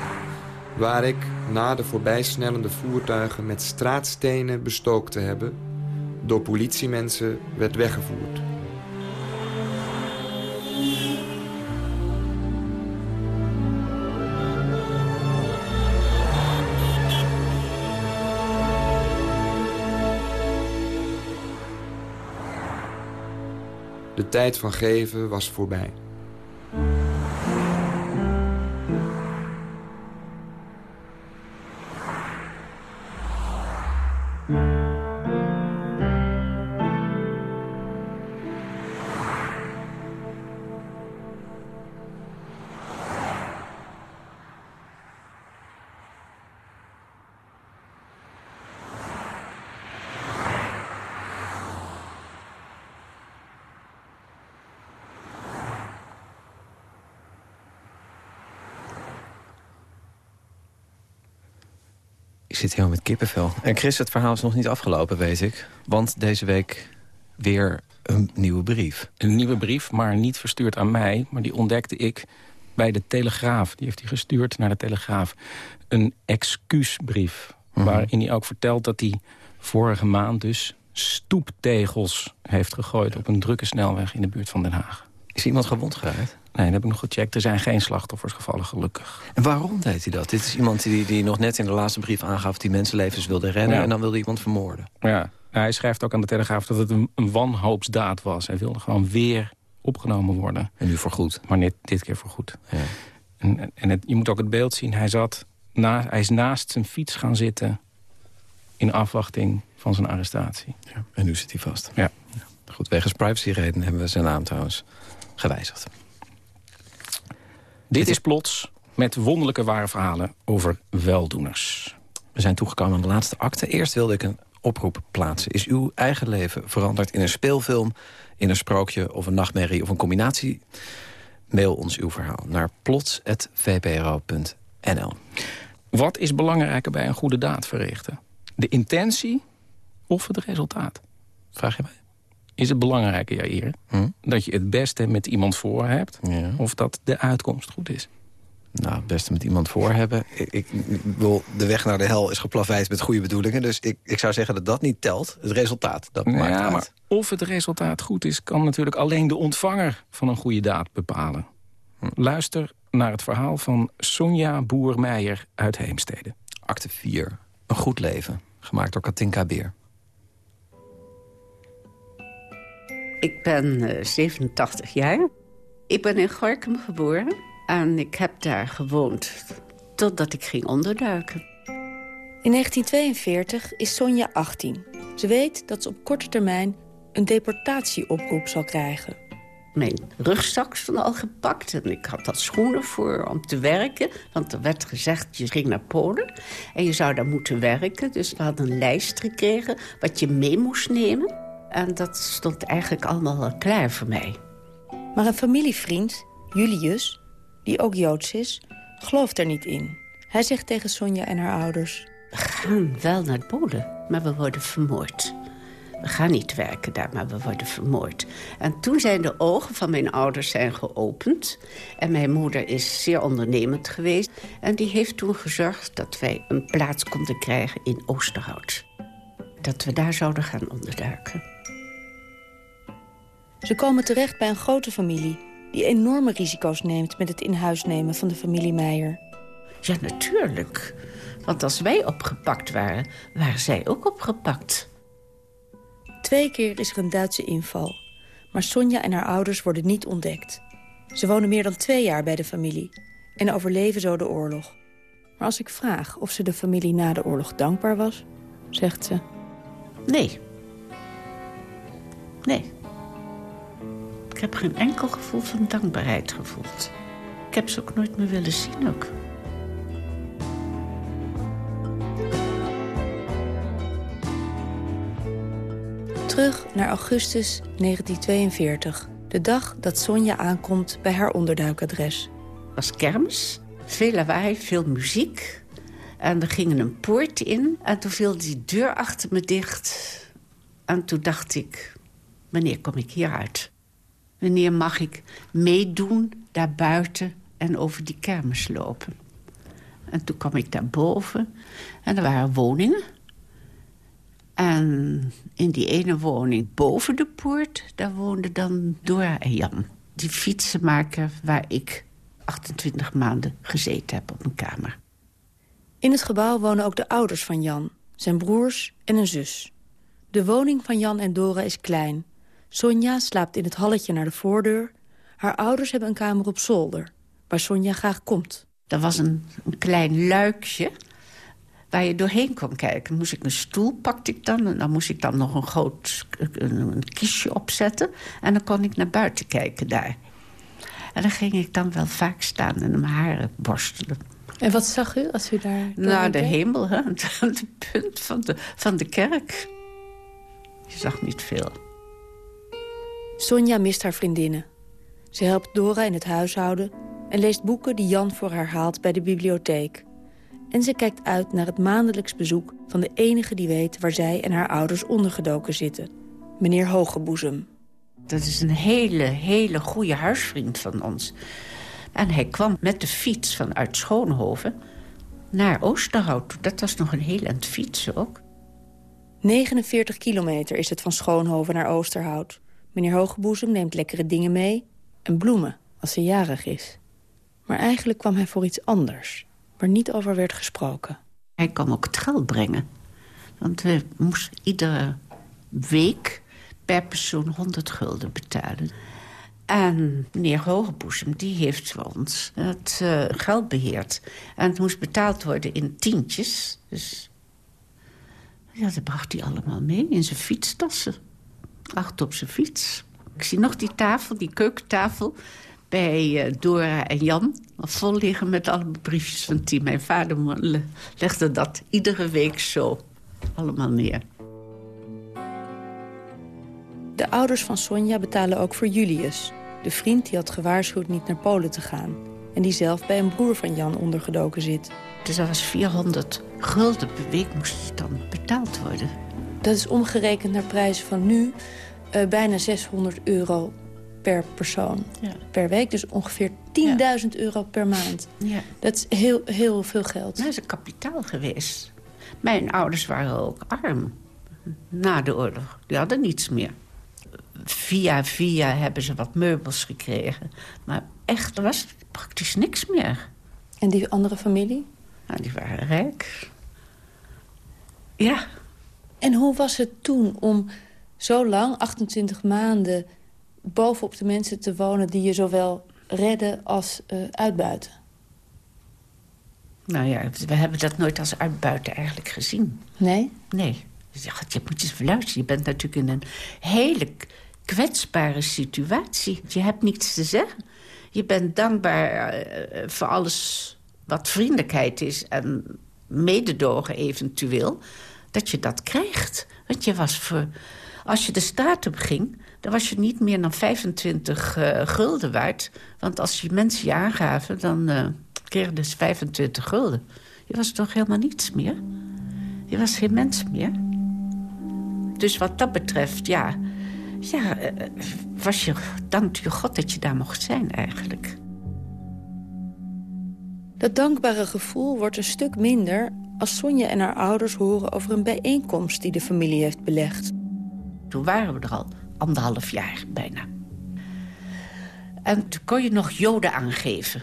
waar ik, na de voorbijsnellende voertuigen met straatstenen bestookt te hebben... door politiemensen werd weggevoerd. De tijd van geven was voorbij. Zit helemaal met kippenvel. En Chris, het verhaal is nog niet afgelopen, weet ik. Want deze week weer een nieuwe brief. Een nieuwe brief, maar niet verstuurd aan mij. Maar die ontdekte ik bij de Telegraaf. Die heeft hij gestuurd naar de Telegraaf. Een excuusbrief. Mhm. Waarin hij ook vertelt dat hij vorige maand dus stoeptegels heeft gegooid... op een drukke snelweg in de buurt van Den Haag. Is iemand gewond geraakt? Nee, dat heb ik nog gecheckt. Er zijn geen slachtoffers gevallen, gelukkig. En waarom deed hij dat? Dit is iemand die, die nog net in de laatste brief aangaf... die mensenlevens wilde redden Ja. en dan wilde iemand vermoorden. Ja, hij schrijft ook aan de Telegraaf dat het een, een wanhoopsdaad was. Hij wilde gewoon weer opgenomen worden. En nu voor goed. Maar net, dit keer voor goed. En, en- en het, je moet ook het beeld zien. Hij, zat na, hij is naast zijn fiets gaan zitten... in afwachting van zijn arrestatie. Ja, en nu zit hij vast. Ja. Goed, wegens privacyredenen hebben we zijn naam trouwens gewijzigd. Dit is Plots met wonderlijke ware verhalen over weldoeners. We zijn toegekomen aan de laatste acte. Eerst wilde ik een oproep plaatsen. Is uw eigen leven veranderd in een speelfilm, in een sprookje of een nachtmerrie of een combinatie? Mail ons uw verhaal naar plots.vpro.nl. Wat is belangrijker bij een goede daad verrichten? De intentie of het resultaat? Vraag je mij? Is het belangrijker, Jair, Hm? dat je het beste met iemand voor hebt... of dat de uitkomst goed is? Nou, het beste met iemand voor hebben. Ik, ik, ik wil, de weg naar de hel is geplaveid met goede bedoelingen. Dus ik, ik zou zeggen dat dat niet telt. Het resultaat, dat maakt ja, uit. maar of het resultaat goed is... kan natuurlijk alleen de ontvanger van een goede daad bepalen. Luister naar het verhaal van Sonja Boer-Meijer uit Heemstede. Acte 4. Een goed leven. Gemaakt door Katinka Beer. Ik ben eh, 87 jaar. Ik ben in Gorkum geboren en ik heb daar gewoond totdat ik ging onderduiken. In 1942 is Sonja 18. Ze weet dat ze op korte termijn een deportatieoproep zal krijgen. Mijn rugzak stond al gepakt en ik had al schoenen voor om te werken. Want er werd gezegd, je ging naar Polen en je zou daar moeten werken. Dus we hadden een lijst gekregen wat je mee moest nemen. En dat stond eigenlijk allemaal al klaar voor mij. Maar een familievriend, Julius, die ook Joods is, gelooft er niet in. Hij zegt tegen Sonja en haar ouders... We gaan wel naar Polen, maar we worden vermoord. We gaan niet werken daar, maar we worden vermoord. En toen zijn de ogen van mijn ouders zijn geopend. En mijn moeder is zeer ondernemend geweest. En die heeft toen gezorgd dat wij een plaats konden krijgen in Oosterhout. Dat we daar zouden gaan onderduiken. Ze komen terecht bij een grote familie... die enorme risico's neemt met het in huis nemen van de familie Meijer. Ja, natuurlijk. Want als wij opgepakt waren, waren zij ook opgepakt. Twee keer is er een Duitse inval. Maar Sonja en haar ouders worden niet ontdekt. Ze wonen meer dan twee jaar bij de familie en overleven zo de oorlog. Maar als ik vraag of ze de familie na de oorlog dankbaar was, zegt ze... Nee. Nee. Ik heb geen enkel gevoel van dankbaarheid gevoeld. Ik heb ze ook nooit meer willen zien ook. Terug naar augustus 1942. De dag dat Sonja aankomt bij haar onderduikadres. Het was kermis, veel lawaai, veel muziek. En we gingen een poort in en toen viel die deur achter me dicht. En toen dacht ik, wanneer kom ik hieruit? Wanneer mag ik meedoen daar buiten en over die kermis lopen? En toen kwam ik daar boven en er waren woningen. En in die ene woning boven de poort, daar woonden dan Dora en Jan. Die fietsenmaker waar ik 28 maanden gezeten heb op een kamer. In het gebouw wonen ook de ouders van Jan, zijn broers en een zus. De woning van Jan en Dora is klein. Sonja slaapt in het halletje naar de voordeur. Haar ouders hebben een kamer op zolder, waar Sonja graag komt. Er was een, een klein luikje waar je doorheen kon kijken. Moest ik een stoel, pakte ik dan. En dan moest ik dan nog een groot een, een kiesje opzetten. En dan kon ik naar buiten kijken daar. En dan ging ik dan wel vaak staan en mijn haren borstelen. En wat zag u als u daar... Nou, de hemel, hè? de punt van de, van de kerk. Je zag niet veel. Sonja mist haar vriendinnen. Ze helpt Dora in het huishouden... en leest boeken die Jan voor haar haalt bij de bibliotheek. En ze kijkt uit naar het maandelijks bezoek van de enige die weet... waar zij en haar ouders ondergedoken zitten. Meneer Hogeboezem. Dat is een hele, hele goede huisvriend van ons. En hij kwam met de fiets vanuit Schoonhoven naar Oosterhout. Dat was nog een heel eind fietsen ook. 49 kilometer is het van Schoonhoven naar Oosterhout. Meneer Hogeboezem neemt lekkere dingen mee en bloemen als ze jarig is. Maar eigenlijk kwam hij voor iets anders, waar niet over werd gesproken. Hij kwam ook het geld brengen. Want we moesten iedere week per persoon 100 gulden betalen. En meneer Hogeboezem, die heeft voor ons het uh, geld beheerd. En het moest betaald worden in tientjes. Dus ja, dat bracht hij allemaal mee in zijn fietstassen. Achter op zijn fiets. Ik zie nog die tafel, die keukentafel bij uh, Dora en Jan. Vol liggen met alle briefjes van Tien. Mijn vader legde dat iedere week zo allemaal neer. De ouders van Sonja betalen ook voor Julius. De vriend die had gewaarschuwd niet naar Polen te gaan. En die zelf bij een broer van Jan ondergedoken zit. Dus dat was 400 gulden per week moest dan betaald worden. Dat is omgerekend naar prijzen van nu uh, bijna 600 euro per persoon. Ja. Per week, dus ongeveer 10.000 euro per maand. Ja. Dat is heel, heel veel geld. Dat is een kapitaal geweest. Mijn ouders waren ook arm na de oorlog. Die hadden niets meer. Via via hebben ze wat meubels gekregen. Maar echt, er was praktisch niks meer. En die andere familie? Nou, die waren rijk. Ja. En hoe was het toen om zo lang, 28 maanden... bovenop de mensen te wonen die je zowel redden als uh, uitbuiten? Nou ja, we hebben dat nooit als uitbuiten eigenlijk gezien. Nee? Nee. Je moet eens luisteren. Je bent natuurlijk in een hele kwetsbare situatie. Je hebt niets te zeggen. Je bent dankbaar uh, voor alles wat vriendelijkheid is... en mededogen eventueel, dat je dat krijgt. Want je was voor... Als je de straat op ging, dan was je niet meer dan 25 uh, gulden waard. Want als je mensen je aangaven, dan uh, kreeg je dus 25 gulden. Je was toch helemaal niets meer? Je was geen mens meer. Dus wat dat betreft, ja... Ja, uh, was je, dank je God dat je daar mocht zijn eigenlijk. Dat dankbare gevoel wordt een stuk minder als Sonja en haar ouders horen over een bijeenkomst die de familie heeft belegd. Toen waren we er al anderhalf jaar bijna. En toen kon je nog joden aangeven.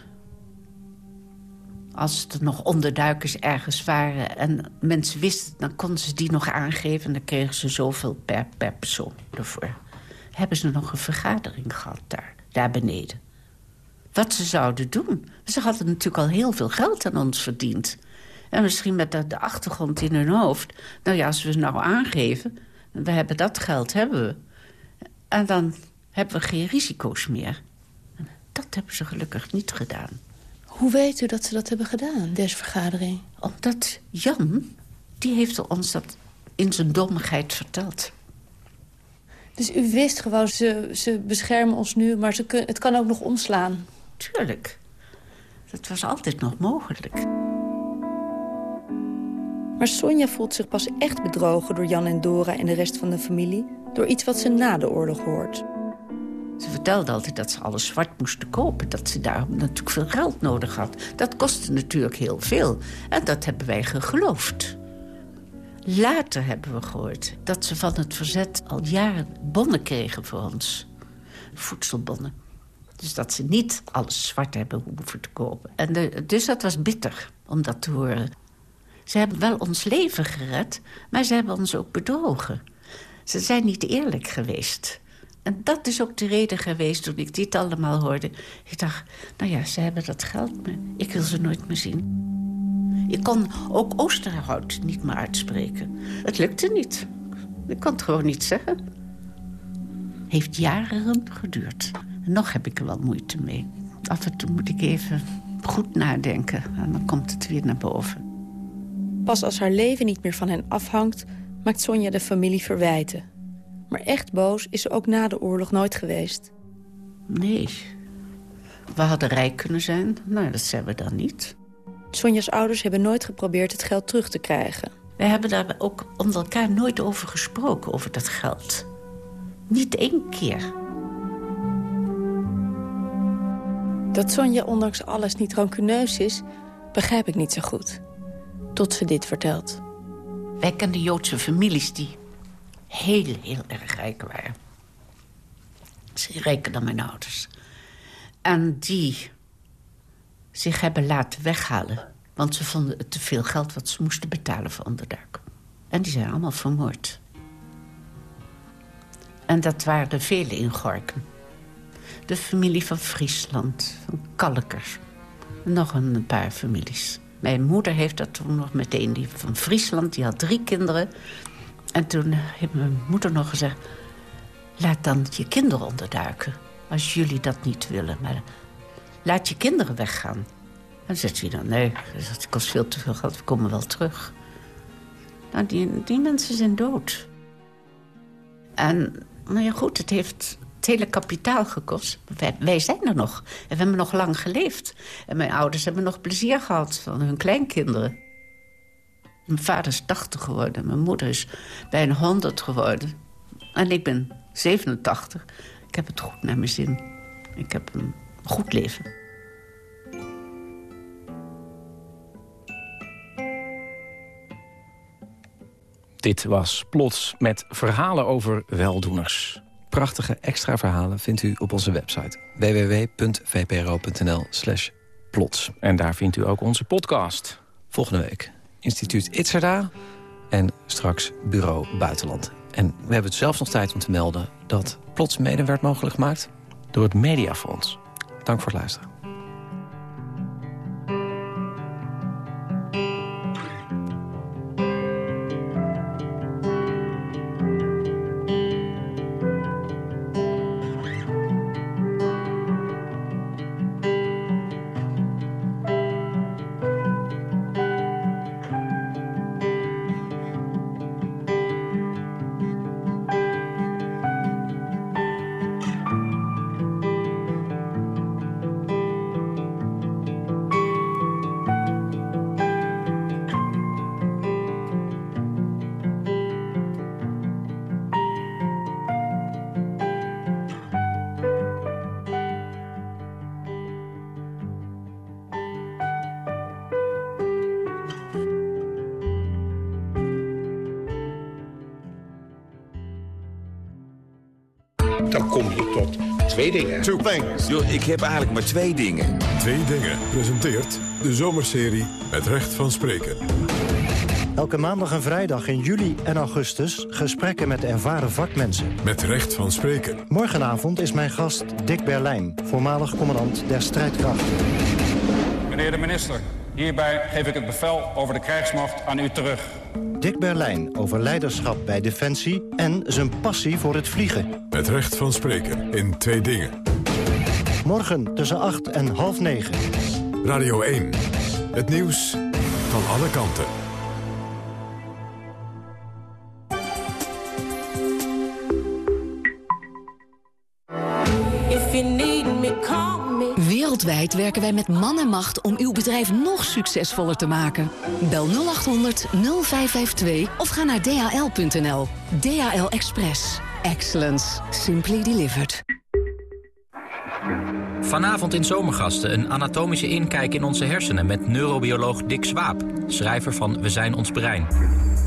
Als er nog onderduikers ergens waren en mensen wisten... dan konden ze die nog aangeven en dan kregen ze zoveel per, per persoon ervoor. Hebben ze nog een vergadering gehad daar, daar beneden. Wat ze zouden doen. Ze hadden natuurlijk al heel veel geld aan ons verdiend. En misschien met de, de achtergrond in hun hoofd. Nou ja, als we ze nou aangeven... we hebben dat geld, hebben we. En dan hebben we geen risico's meer. Dat hebben ze gelukkig niet gedaan. Hoe weet u dat ze dat hebben gedaan, deze vergadering? Omdat Jan, die heeft ons dat in zijn dommigheid verteld. Dus u wist gewoon, ze, ze beschermen ons nu, maar ze kun, het kan ook nog omslaan. Tuurlijk. Dat was altijd nog mogelijk. Maar Sonja voelt zich pas echt bedrogen door Jan en Dora en de rest van de familie... door iets wat ze na de oorlog hoort. Ze vertelde altijd dat ze alles zwart moesten kopen. Dat ze daar natuurlijk veel geld nodig had. Dat kostte natuurlijk heel veel. En dat hebben wij geloofd. Later hebben we gehoord dat ze van het verzet al jaren bonnen kregen voor ons. Voedselbonnen. Dus dat ze niet alles zwart hebben hoeven te kopen. En dus dat was bitter om dat te horen. Ze hebben wel ons leven gered, maar ze hebben ons ook bedrogen. Ze zijn niet eerlijk geweest. En dat is ook de reden geweest toen ik dit allemaal hoorde. Ik dacht, nou ja, ze hebben dat geld, maar ik wil ze nooit meer zien. Ik kon ook Oosterhout niet meer uitspreken. Het lukte niet. Ik kon het gewoon niet zeggen. Heeft jaren geduurd. En nog heb ik er wel moeite mee. Af en toe moet ik even goed nadenken. En dan komt het weer naar boven. Pas als haar leven niet meer van hen afhangt... maakt Sonja de familie verwijten. Maar echt boos is ze ook na de oorlog nooit geweest. Nee. We hadden rijk kunnen zijn. Nou, dat zijn we dan niet. Sonja's ouders hebben nooit geprobeerd het geld terug te krijgen. We hebben daar ook onder elkaar nooit over gesproken, over dat geld. Niet één keer. Dat Sonja ondanks alles niet rancuneus is, begrijp ik niet zo goed. Tot ze dit vertelt. Wij kenden Joodse families die heel, heel erg rijk waren. Ze rijker dan mijn ouders. En die zich hebben laten weghalen. Want ze vonden het te veel geld wat ze moesten betalen voor onderdak. En die zijn allemaal vermoord. En dat waren vele in Gorkum. De familie van Friesland, van Kalkers. Nog een paar families. Mijn moeder heeft dat toen nog meteen. Die van Friesland, die had drie kinderen. En toen heeft mijn moeder nog gezegd... laat dan je kinderen onderduiken. Als jullie dat niet willen. Maar laat je kinderen weggaan. En dan zegt hij dan, nee, dat kost veel te veel geld. We komen wel terug. Nou, die, die mensen zijn dood. En, nou ja, goed, het heeft het hele kapitaal gekost. Wij, zijn er nog. En we hebben nog lang geleefd. En mijn ouders hebben nog plezier gehad van hun kleinkinderen. Mijn vader is 80 geworden. Mijn moeder is bijna 100 geworden. En ik ben 87. Ik heb het goed naar mijn zin. Ik heb een goed leven. Dit was Plots met verhalen over weldoeners. Prachtige extra verhalen vindt u op onze website www.vpro.nl slash plots. En daar vindt u ook onze podcast. Volgende week instituut Itzerda en straks bureau Buitenland. En we hebben het zelfs nog tijd om te melden dat Plots mede werd mogelijk gemaakt door het Mediafonds. Dank voor het luisteren. Dan kom je tot twee dingen. Two things. Yo, ik heb eigenlijk maar twee dingen. Twee dingen presenteert de zomerserie Het Recht van Spreken. Elke maandag en vrijdag in juli en augustus gesprekken met ervaren vakmensen. Met Recht van Spreken. Morgenavond is mijn gast Dick Berlijn, voormalig commandant der strijdkrachten. Meneer de minister, hierbij geef ik het bevel over de krijgsmacht aan u terug. Dick Berlijn over leiderschap bij Defensie en zijn passie voor het vliegen. Met Recht van Spreken in Twee Dingen. Morgen tussen 8 en half 9. Radio 1. Het nieuws van alle kanten. Wereldwijd werken wij met man en macht om uw bedrijf nog succesvoller te maken. Bel 0800 0552 of ga naar dhl.nl. DHL Express. Excellence. Simply delivered. Vanavond in Zomergasten een anatomische inkijk in onze hersenen... met neurobioloog Dick Swaap, schrijver van We zijn ons brein.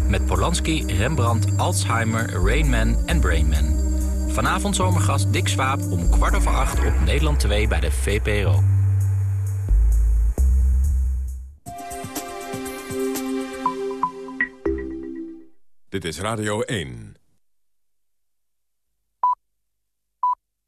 Met Polanski, Rembrandt, Alzheimer, Rainman en Brainman. Vanavond zomergast Dick Swaap om kwart over acht op Nederland 2 bij de VPRO. Dit is Radio 1.